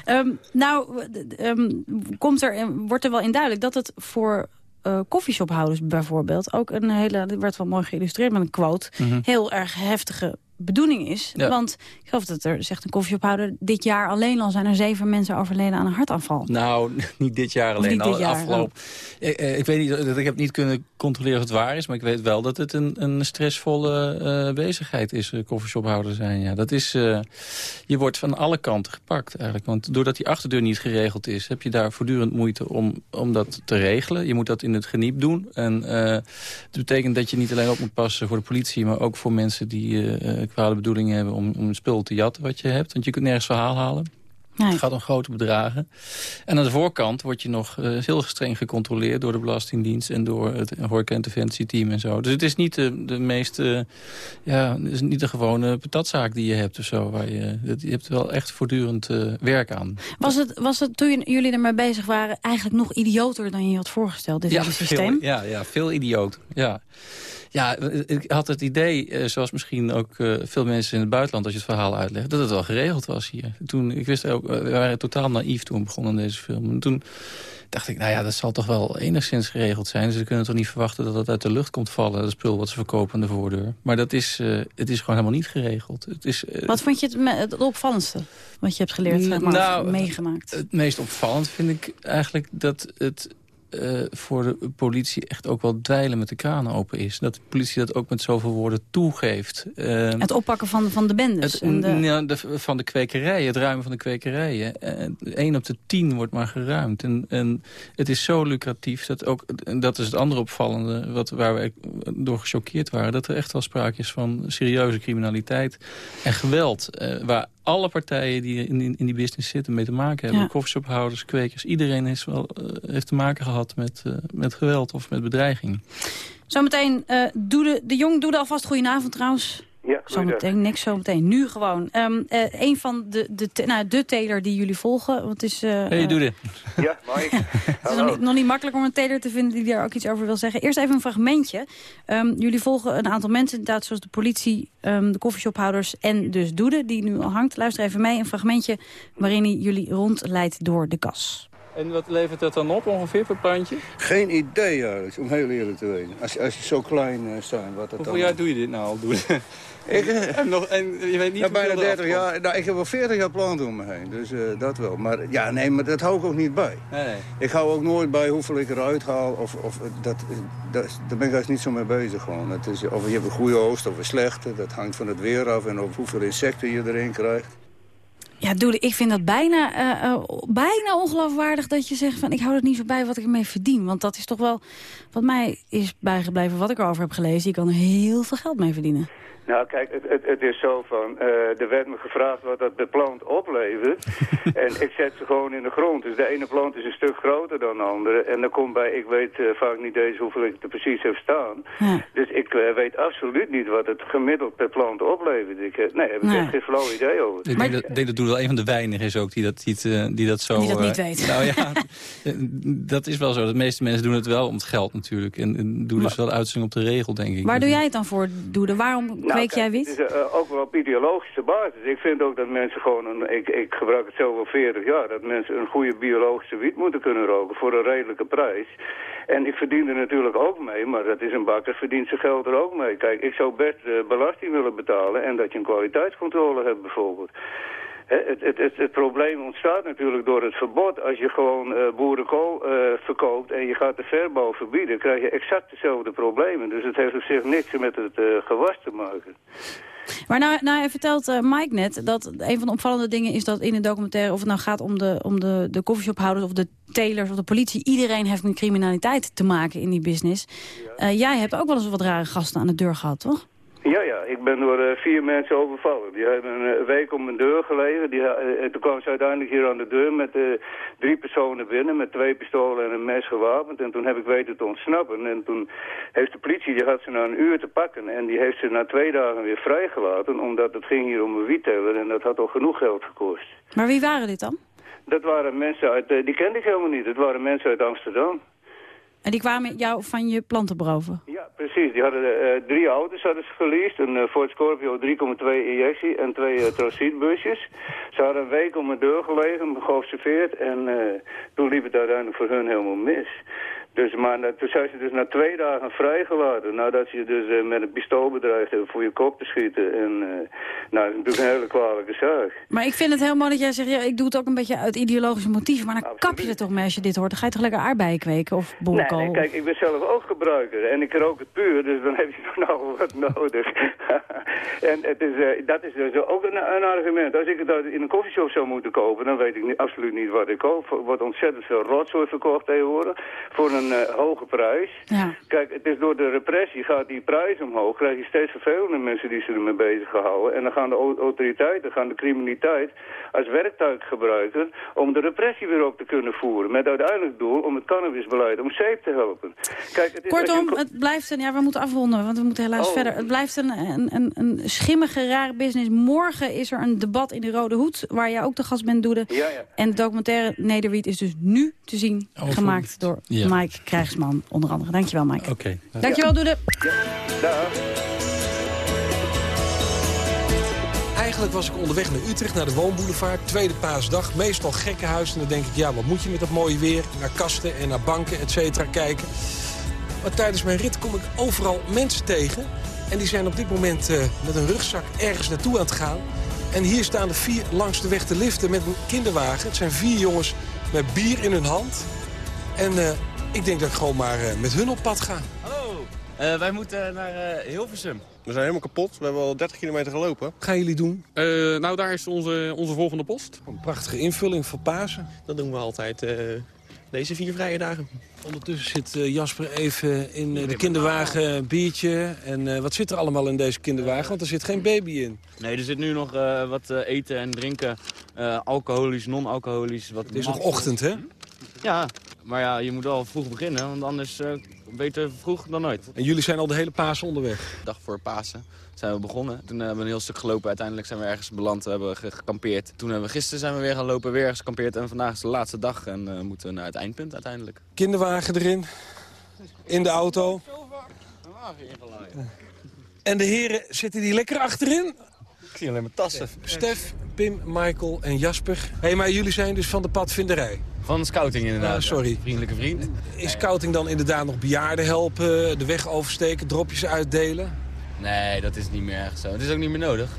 Ehm, nou, ehm, komt er, en wordt er wel in duidelijk dat het voor eh koffieshophouders bijvoorbeeld... ook een hele, dit werd wel mooi geïllustreerd met een quote... Mhm. heel erg heftige bedoeling is. Ja. Want ik geloof dat er, zegt een koffieshophouder... dit jaar alleen al zijn er zeven mensen overleden aan een hartaanval. Nou, niet dit jaar alleen. niet dit al jaar, afgelopen. Ik, eh, ik weet niet, dat ik heb niet kunnen controleren of het waar is, maar ik weet wel dat het een, een stressvolle eh, bezigheid is, uh, koffieshophouder zijn. Ja, dat is, eh, je wordt van alle kanten gepakt eigenlijk. Want doordat die achterdeur niet geregeld is, heb je daar voortdurend moeite om, om dat te regelen. Je moet dat in het geniep doen. En eh het betekent dat je niet alleen op moet passen voor de politie, maar ook voor mensen die eh kwade bedoelingen hebben om, om een spul te jatten wat je hebt. Want je kunt nergens verhaal halen. Nee. Het gaat om grote bedragen. En aan de voorkant word je nog uh, heel streng gecontroleerd... door de Belastingdienst en door het horeca-interventieteam en zo. Dus het is niet de, de meest... Uh, ja, het is niet de gewone patatzaak die je hebt of zo. Waar je, je hebt wel echt voortdurend uh, werk aan. Was het, was het toen jullie ermee bezig waren... eigenlijk nog idioter dan je had voorgesteld, dit ja, hele systeem? Veel, ja, ja, veel idioot. Ja. Ja, ik had het idee, zoals misschien ook veel mensen in het buitenland... als je het verhaal uitlegt, dat het wel geregeld was hier. Toen, ik wist ook, we waren totaal naïef toen we begonnen aan deze film. En toen dacht ik, nou ja, dat zal toch wel enigszins geregeld zijn. Ze kunnen toch niet verwachten dat het uit de lucht komt vallen... dat spul wat ze verkopen aan de voordeur. Maar dat is, uh, het is gewoon helemaal niet geregeld. Het is, uh, wat vond je het, het opvallendste wat je hebt geleerd, zeg maar, nou, meegemaakt? Het meest opvallend vind ik eigenlijk dat het... Uh, voor de politie echt ook wel dweilen met de kraan open is. Dat de politie dat ook met zoveel woorden toegeeft. Uh, het oppakken van, van de bendes? Het, en de... Ja, de, van de kwekerijen, het ruimen van de kwekerijen. Eén op de tien wordt maar geruimd. En, en het is zo lucratief, dat ook, en dat is het andere opvallende... Wat, waar we door gechoqueerd waren... dat er echt wel sprake is van serieuze criminaliteit en geweld. Uh, waar alle partijen die in, in, in, die business zitten mee te maken hebben. Ja. Koffieshophouders, kwekers. Iedereen is wel, uh, heeft te maken gehad met, uh, met geweld of met bedreiging. Zometeen, uh, Doede, de Jong, doe alvast goedenavond trouwens. Ja, zometeen, niks zometeen. Nu gewoon. Um, uh, een van de, de, nou, de teler die jullie volgen. Want het is, uh, hey, Doede. Ja, Mike. het is nog niet, nog niet makkelijk om een teler te vinden die daar ook iets over wil zeggen. Eerst even een fragmentje. Um, jullie volgen een aantal mensen, inderdaad, zoals de politie, um, de koffieshophouders en dus Doede, die nu al hangt. Luister even mee, een fragmentje waarin hij jullie rondleidt door de kas. En wat levert dat dan op ongeveer per plantje? Geen idee om heel eerlijk te weten. Als, als je zo klein uh, zijn, wat dat Hoeveel dan... jaar doe je dit nou al? Doe ik, en, nog, en je weet niet bijna hoeveel 30 jaar. Nou, ik heb wel 40 jaar planten om me heen, dus uh, dat wel. Maar ja, nee, maar dat hou ik ook niet bij. Nee. Ik hou ook nooit bij hoeveel ik eruit haal. Of, of, dat, dat, daar ben ik eigenlijk niet zo mee bezig gewoon. Het is, of je hebt een goede oogst of een slechte. Dat hangt van het weer af en of hoeveel insecten je erin krijgt. Ja, Doele, ik vind dat bijna, uh, uh, bijna ongeloofwaardig dat je zegt van ik hou er niet zo bij wat ik ermee verdien. Want dat is toch wel wat mij is bijgebleven, wat ik erover heb gelezen. Je kan er heel veel geld mee verdienen. Nou, kijk, het, het, het is zo van, uh, er werd me gevraagd wat dat de plant oplevert. en ik zet ze gewoon in de grond. Dus de ene plant is een stuk groter dan de andere. En dan komt bij, ik weet uh, vaak niet eens hoeveel ik er precies heb staan. Ja. Dus ik uh, weet absoluut niet wat het gemiddeld per plant oplevert. Ik, nee, heb ik nee. echt geen flauw idee over. Ik denk, dat, denk dat Wel een van de weinigen is ook die dat, die, die dat zo... Die dat niet weet. Nou ja, dat is wel zo. De meeste mensen doen het wel om het geld natuurlijk. En, en doen dus wel uitzending op de regel, denk ik. Waar doe jij het dan voor, Doede? Waarom nou, kweek jij wit? Het is uh, ook wel op ideologische basis. Ik vind ook dat mensen gewoon, een, ik, ik gebruik het zelf al 40 jaar, dat mensen een goede biologische wiet moeten kunnen roken voor een redelijke prijs. En ik verdien er natuurlijk ook mee, maar dat is een bakker, verdient zijn geld er ook mee. Kijk, ik zou best uh, belasting willen betalen en dat je een kwaliteitscontrole hebt bijvoorbeeld. Het, het, het, het, probleem ontstaat natuurlijk door het verbod. Als je gewoon uh, boerenkool uh, verkoopt en je gaat de verbouw verbieden... krijg je exact dezelfde problemen. Dus het heeft op zich niks met het uh, gewas te maken. Maar nou, nou vertelt uh, Mike net dat een van de opvallende dingen is dat in de documentaire... of het nou gaat om de, om de, de koffieshophouders of de telers of de politie... iedereen heeft met criminaliteit te maken in die business. Ja. Jij hebt ook wel eens wat rare gasten aan de deur gehad, toch? Ja, ja. Ik ben door uh, vier mensen overvallen. Die hebben een week om mijn deur gelegen. Die, uh, toen kwamen ze uiteindelijk hier aan de deur met uh, drie personen binnen... met twee pistolen en een mes gewapend. En toen heb ik weten te ontsnappen. En toen heeft de politie, die had ze na een uur te pakken... en die heeft ze na twee dagen weer vrijgelaten... omdat het ging hier om een wietteler en dat had al genoeg geld gekost. Maar wie waren dit dan? Dat waren mensen uit... die kende ik helemaal niet. Het waren mensen uit Amsterdam. En die kwamen jou van je planten beroven? Ja, precies. Die hadden uh, drie auto's hadden ze geleased. Een uh, Ford Scorpio 3,2 injectie en twee uh. Ze hadden een week om mijn deur gelegen, geobserveerd. En toen liep het uiteindelijk voor hun helemaal mis. Dus, maar toen zijn ze dus na twee dagen vrijgelaten. Nadat ze je dus uh, met een pistool bedreigd hebben voor je kop te schieten. En uh, nou, dat is natuurlijk een hele kwalijke zaak. Maar ik vind het heel mooi dat jij zegt, ja, ik doe het ook een beetje uit ideologische motieven. Maar dan Absoluut. kap je er toch mee als je dit hoort. Dan ga je toch lekker aardbeien kweken of boerenkool? Nee, nee, kijk, ik ben zelf ook gebruiker. En ik rook het puur, dus dan heb je nog wat nodig. en het is, uh, dat is dus ook een, een, argument. Als ik het in een koffieshop zou moeten kopen, dan weet ik niet, absoluut niet wat ik koop. Er wordt ontzettend veel rotzooi verkocht tegenwoordig. Voor een een uh, hoge prijs. Ja. Kijk, het is door de repressie gaat die prijs omhoog. Krijg je steeds vervelende mensen die ze ermee bezig gehouden. En dan gaan de autoriteiten, gaan de criminaliteit als werktuig gebruiken... om de repressie weer op te kunnen voeren. Met uiteindelijk doel om het cannabisbeleid om zeep te helpen. Kijk, het is Kortom, je... het blijft een... Ja, we moeten afronden, want we moeten helaas Oh. verder. Het blijft een, een, een, een schimmige, rare business. Morgen is er een debat in de Rode Hoed... waar jij ook de gast bent, Doede. Ja, ja. En de documentaire Nederwiet is dus nu te zien. Oh, gemaakt door Ja. Mike Krijgsman, onder andere. Dankjewel, Mike. Oké. Dankjewel, Doede. Dag. Eigenlijk was ik onderweg naar Utrecht, naar de Woonboulevard. Tweede paasdag, meestal gekkenhuis. En dan denk ik, ja, wat moet je met dat mooie weer? Naar kasten en naar banken, et cetera, kijken. Maar tijdens mijn rit kom ik overal mensen tegen. En die zijn op dit moment eh, met een rugzak ergens naartoe aan het gaan. En hier staan er vier langs de weg te liften met een kinderwagen. Het zijn vier jongens met bier in hun hand. En eh, ik denk dat ik gewoon maar eh, met hun op pad ga. Hallo, Eh, wij moeten naar eh, Hilversum. We zijn helemaal kapot. We hebben al 30 kilometer gelopen. Wat gaan jullie doen? Eh, nou, daar is onze, onze volgende post. Een prachtige invulling voor Pasen. Dat doen we altijd eh, deze vier vrije dagen. Ondertussen zit eh, Jasper even in eh, de kinderwagen een biertje. En eh, wat zit er allemaal in deze kinderwagen? Want er zit geen baby in. Nee, er zit nu nog eh, wat eten en drinken. eh, alcoholisch, non-alcoholisch. wat Het is nog ochtend, hè? Ja, maar ja, je moet wel vroeg beginnen. Want anders eh, beter vroeg dan nooit. En jullie zijn al de hele Pasen onderweg? dag voor Pasen zijn we begonnen. Toen hebben we een heel stuk gelopen. Uiteindelijk zijn we ergens beland. We hebben ge- gekampeerd. Toen hebben we gisteren zijn we weer gaan lopen, weer ergens gekampeerd. En vandaag is de laatste dag en eh, moeten we naar het eindpunt uiteindelijk. Kinderwagen erin. In de auto. En de heren zitten die lekker achterin? Ik zie alleen maar tassen. Stef, Pim, Michael en Jasper. Hé, hey, maar jullie zijn dus van de padvinderij? Van scouting inderdaad. Ah, sorry. Vriendelijke vriend. Is scouting dan inderdaad nog bejaarden helpen, de weg oversteken, dropjes uitdelen? Nee, dat is niet meer echt zo. Het is ook niet meer nodig.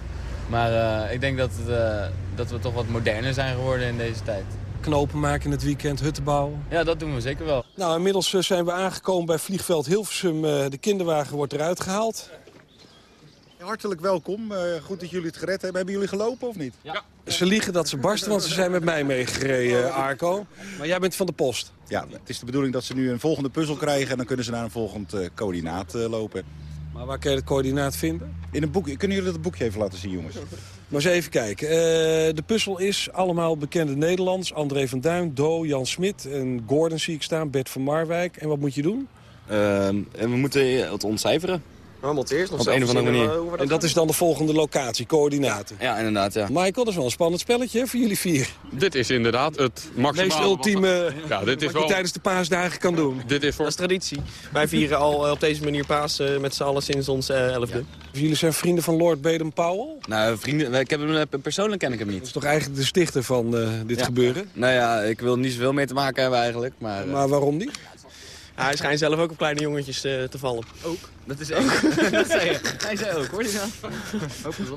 Maar uh, ik denk dat, het, uh, dat we toch wat moderner zijn geworden in deze tijd. Knopen maken in het weekend, hutten bouwen? Ja, dat doen we zeker wel. Nou, inmiddels zijn we aangekomen bij vliegveld Hilversum. De kinderwagen wordt eruit gehaald. Hartelijk welkom. Goed dat jullie het gered hebben. Hebben jullie gelopen of niet? Ja. Ze liegen dat ze barsten, want ze zijn met mij meegereden, Arco. Maar jij bent van de post. Ja, het is de bedoeling dat ze nu een volgende puzzel krijgen... en dan kunnen ze naar een volgend uh, coördinaat uh, lopen. Maar waar kun je het coördinaat vinden? In een boek. Kunnen jullie dat boekje even laten zien, jongens? Maar eens even kijken. de puzzel is allemaal bekende Nederlands. André van Duin, Do, Jan Smit en Gordon zie ik staan. Bert van Marwijk. En wat moet je doen? en we moeten het ontcijferen. Het eerst. Op een of andere manier. Dat en dat is dan de volgende locatie, coördinaten. Ja, ja, inderdaad, ja. Michael, dat is wel een spannend spelletje voor jullie vier. Dit is inderdaad het maximale... meest ultieme ja, dit is wat wel... je tijdens de paasdagen kan doen. Dit is voor... Dat is traditie. Wij vieren al uh, op deze manier paas uh, met z'n allen sinds ons uh, elfde. Ja. Jullie zijn vrienden van Lord Baden-Powell? Nou, vrienden, ik heb hem, persoonlijk ken ik hem niet. Dat is toch eigenlijk de stichter van dit ja. gebeuren? Nou ja, ik wil niet zoveel mee te maken hebben eigenlijk. Maar, maar waarom niet? Hij schijnt zelf ook op kleine jongetjes te, te vallen. Ook? Dat is ook. dat zei je. Hij zei ook, hoor je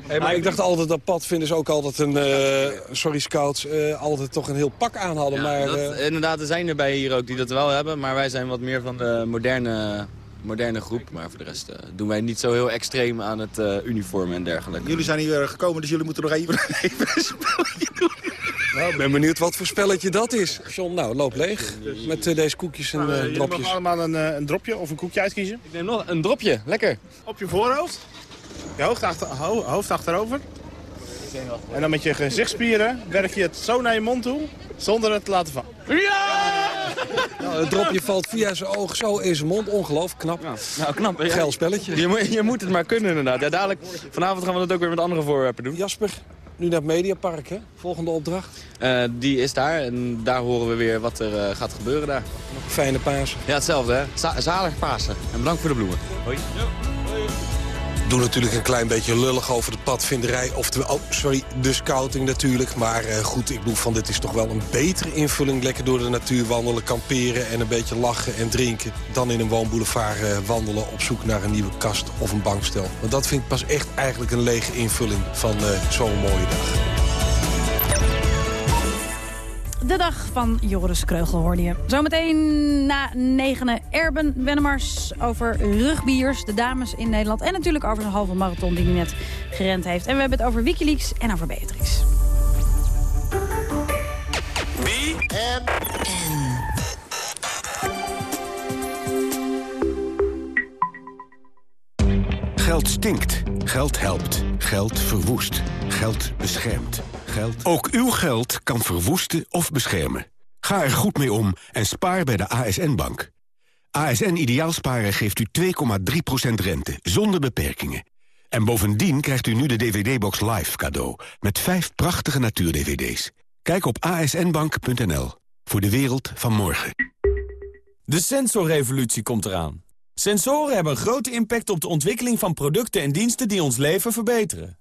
hey, maar ik dacht altijd dat padvinders ook altijd een, uh, sorry scouts, uh, altijd toch een heel pak aan hadden. Ja, maar, dat, uh... Inderdaad, er zijn er bij hier ook die dat wel hebben. Maar wij zijn wat meer van de moderne, moderne groep. Maar voor de rest doen wij niet zo heel extreem aan het uniform en dergelijke. Jullie zijn hier gekomen, dus jullie moeten nog even, even een spelletje doen. Nou, ik ben benieuwd wat voor spelletje dat is. John, nou, loop leeg met uh, deze koekjes en uh, dropjes. Je mag allemaal een, uh, een dropje of een koekje uitkiezen. Ik neem nog een dropje, lekker. Op je voorhoofd. Je hoofd, achter, ho hoofd achterover. En dan met je gezichtsspieren werk je het zo naar je mond toe, zonder het te laten vallen. Ja! Nou, het dropje valt via zijn oog zo in zijn mond. Ongelooflijk knap. Ja. Nou, knap. Een geil spelletje. Je, moet, je moet het maar kunnen inderdaad. Ja, dadelijk, vanavond gaan we dat ook weer met andere voorwerpen doen. Jasper, nu naar het Mediapark, hè? Volgende opdracht? Uh, die is daar en daar horen we weer wat er uh, gaat gebeuren daar. Fijne Pasen. Ja, hetzelfde hè. Z zalig Pasen. En bedankt voor de bloemen. Hoi. Doe natuurlijk een klein beetje lullig over de padvinderij. Oftewel, oh, sorry, de scouting natuurlijk. Maar uh, goed, ik bedoel van dit is toch wel een betere invulling. Lekker door de natuur wandelen, kamperen en een beetje lachen en drinken. Dan in een woonboulevard uh, wandelen op zoek naar een nieuwe kast of een bankstel. Want dat vind ik pas echt eigenlijk een lege invulling van uh, zo'n mooie dag. De dag van Joris Kreugel hoorde je. Zometeen na negenen Erben Wennemars over rugbiers, de dames in Nederland... en natuurlijk over zijn halve marathon die hij net gerend heeft. En we hebben het over Wikileaks en over Beatrix. Geld stinkt. Geld helpt. Geld verwoest. Geld beschermt. Ook uw geld kan verwoesten of beschermen. Ga er goed mee om en spaar bij de ASN-bank. ASN Ideaalsparen geeft u 2,3% rente, zonder beperkingen. En bovendien krijgt u nu de DVD-box Live cadeau... met vijf prachtige natuur-DVD's. Kijk op asnbank.nl, voor de wereld van morgen. De sensorrevolutie komt eraan. Sensoren hebben een grote impact op de ontwikkeling van producten en diensten die ons leven verbeteren.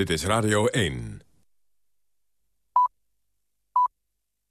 Dit is Radio 1.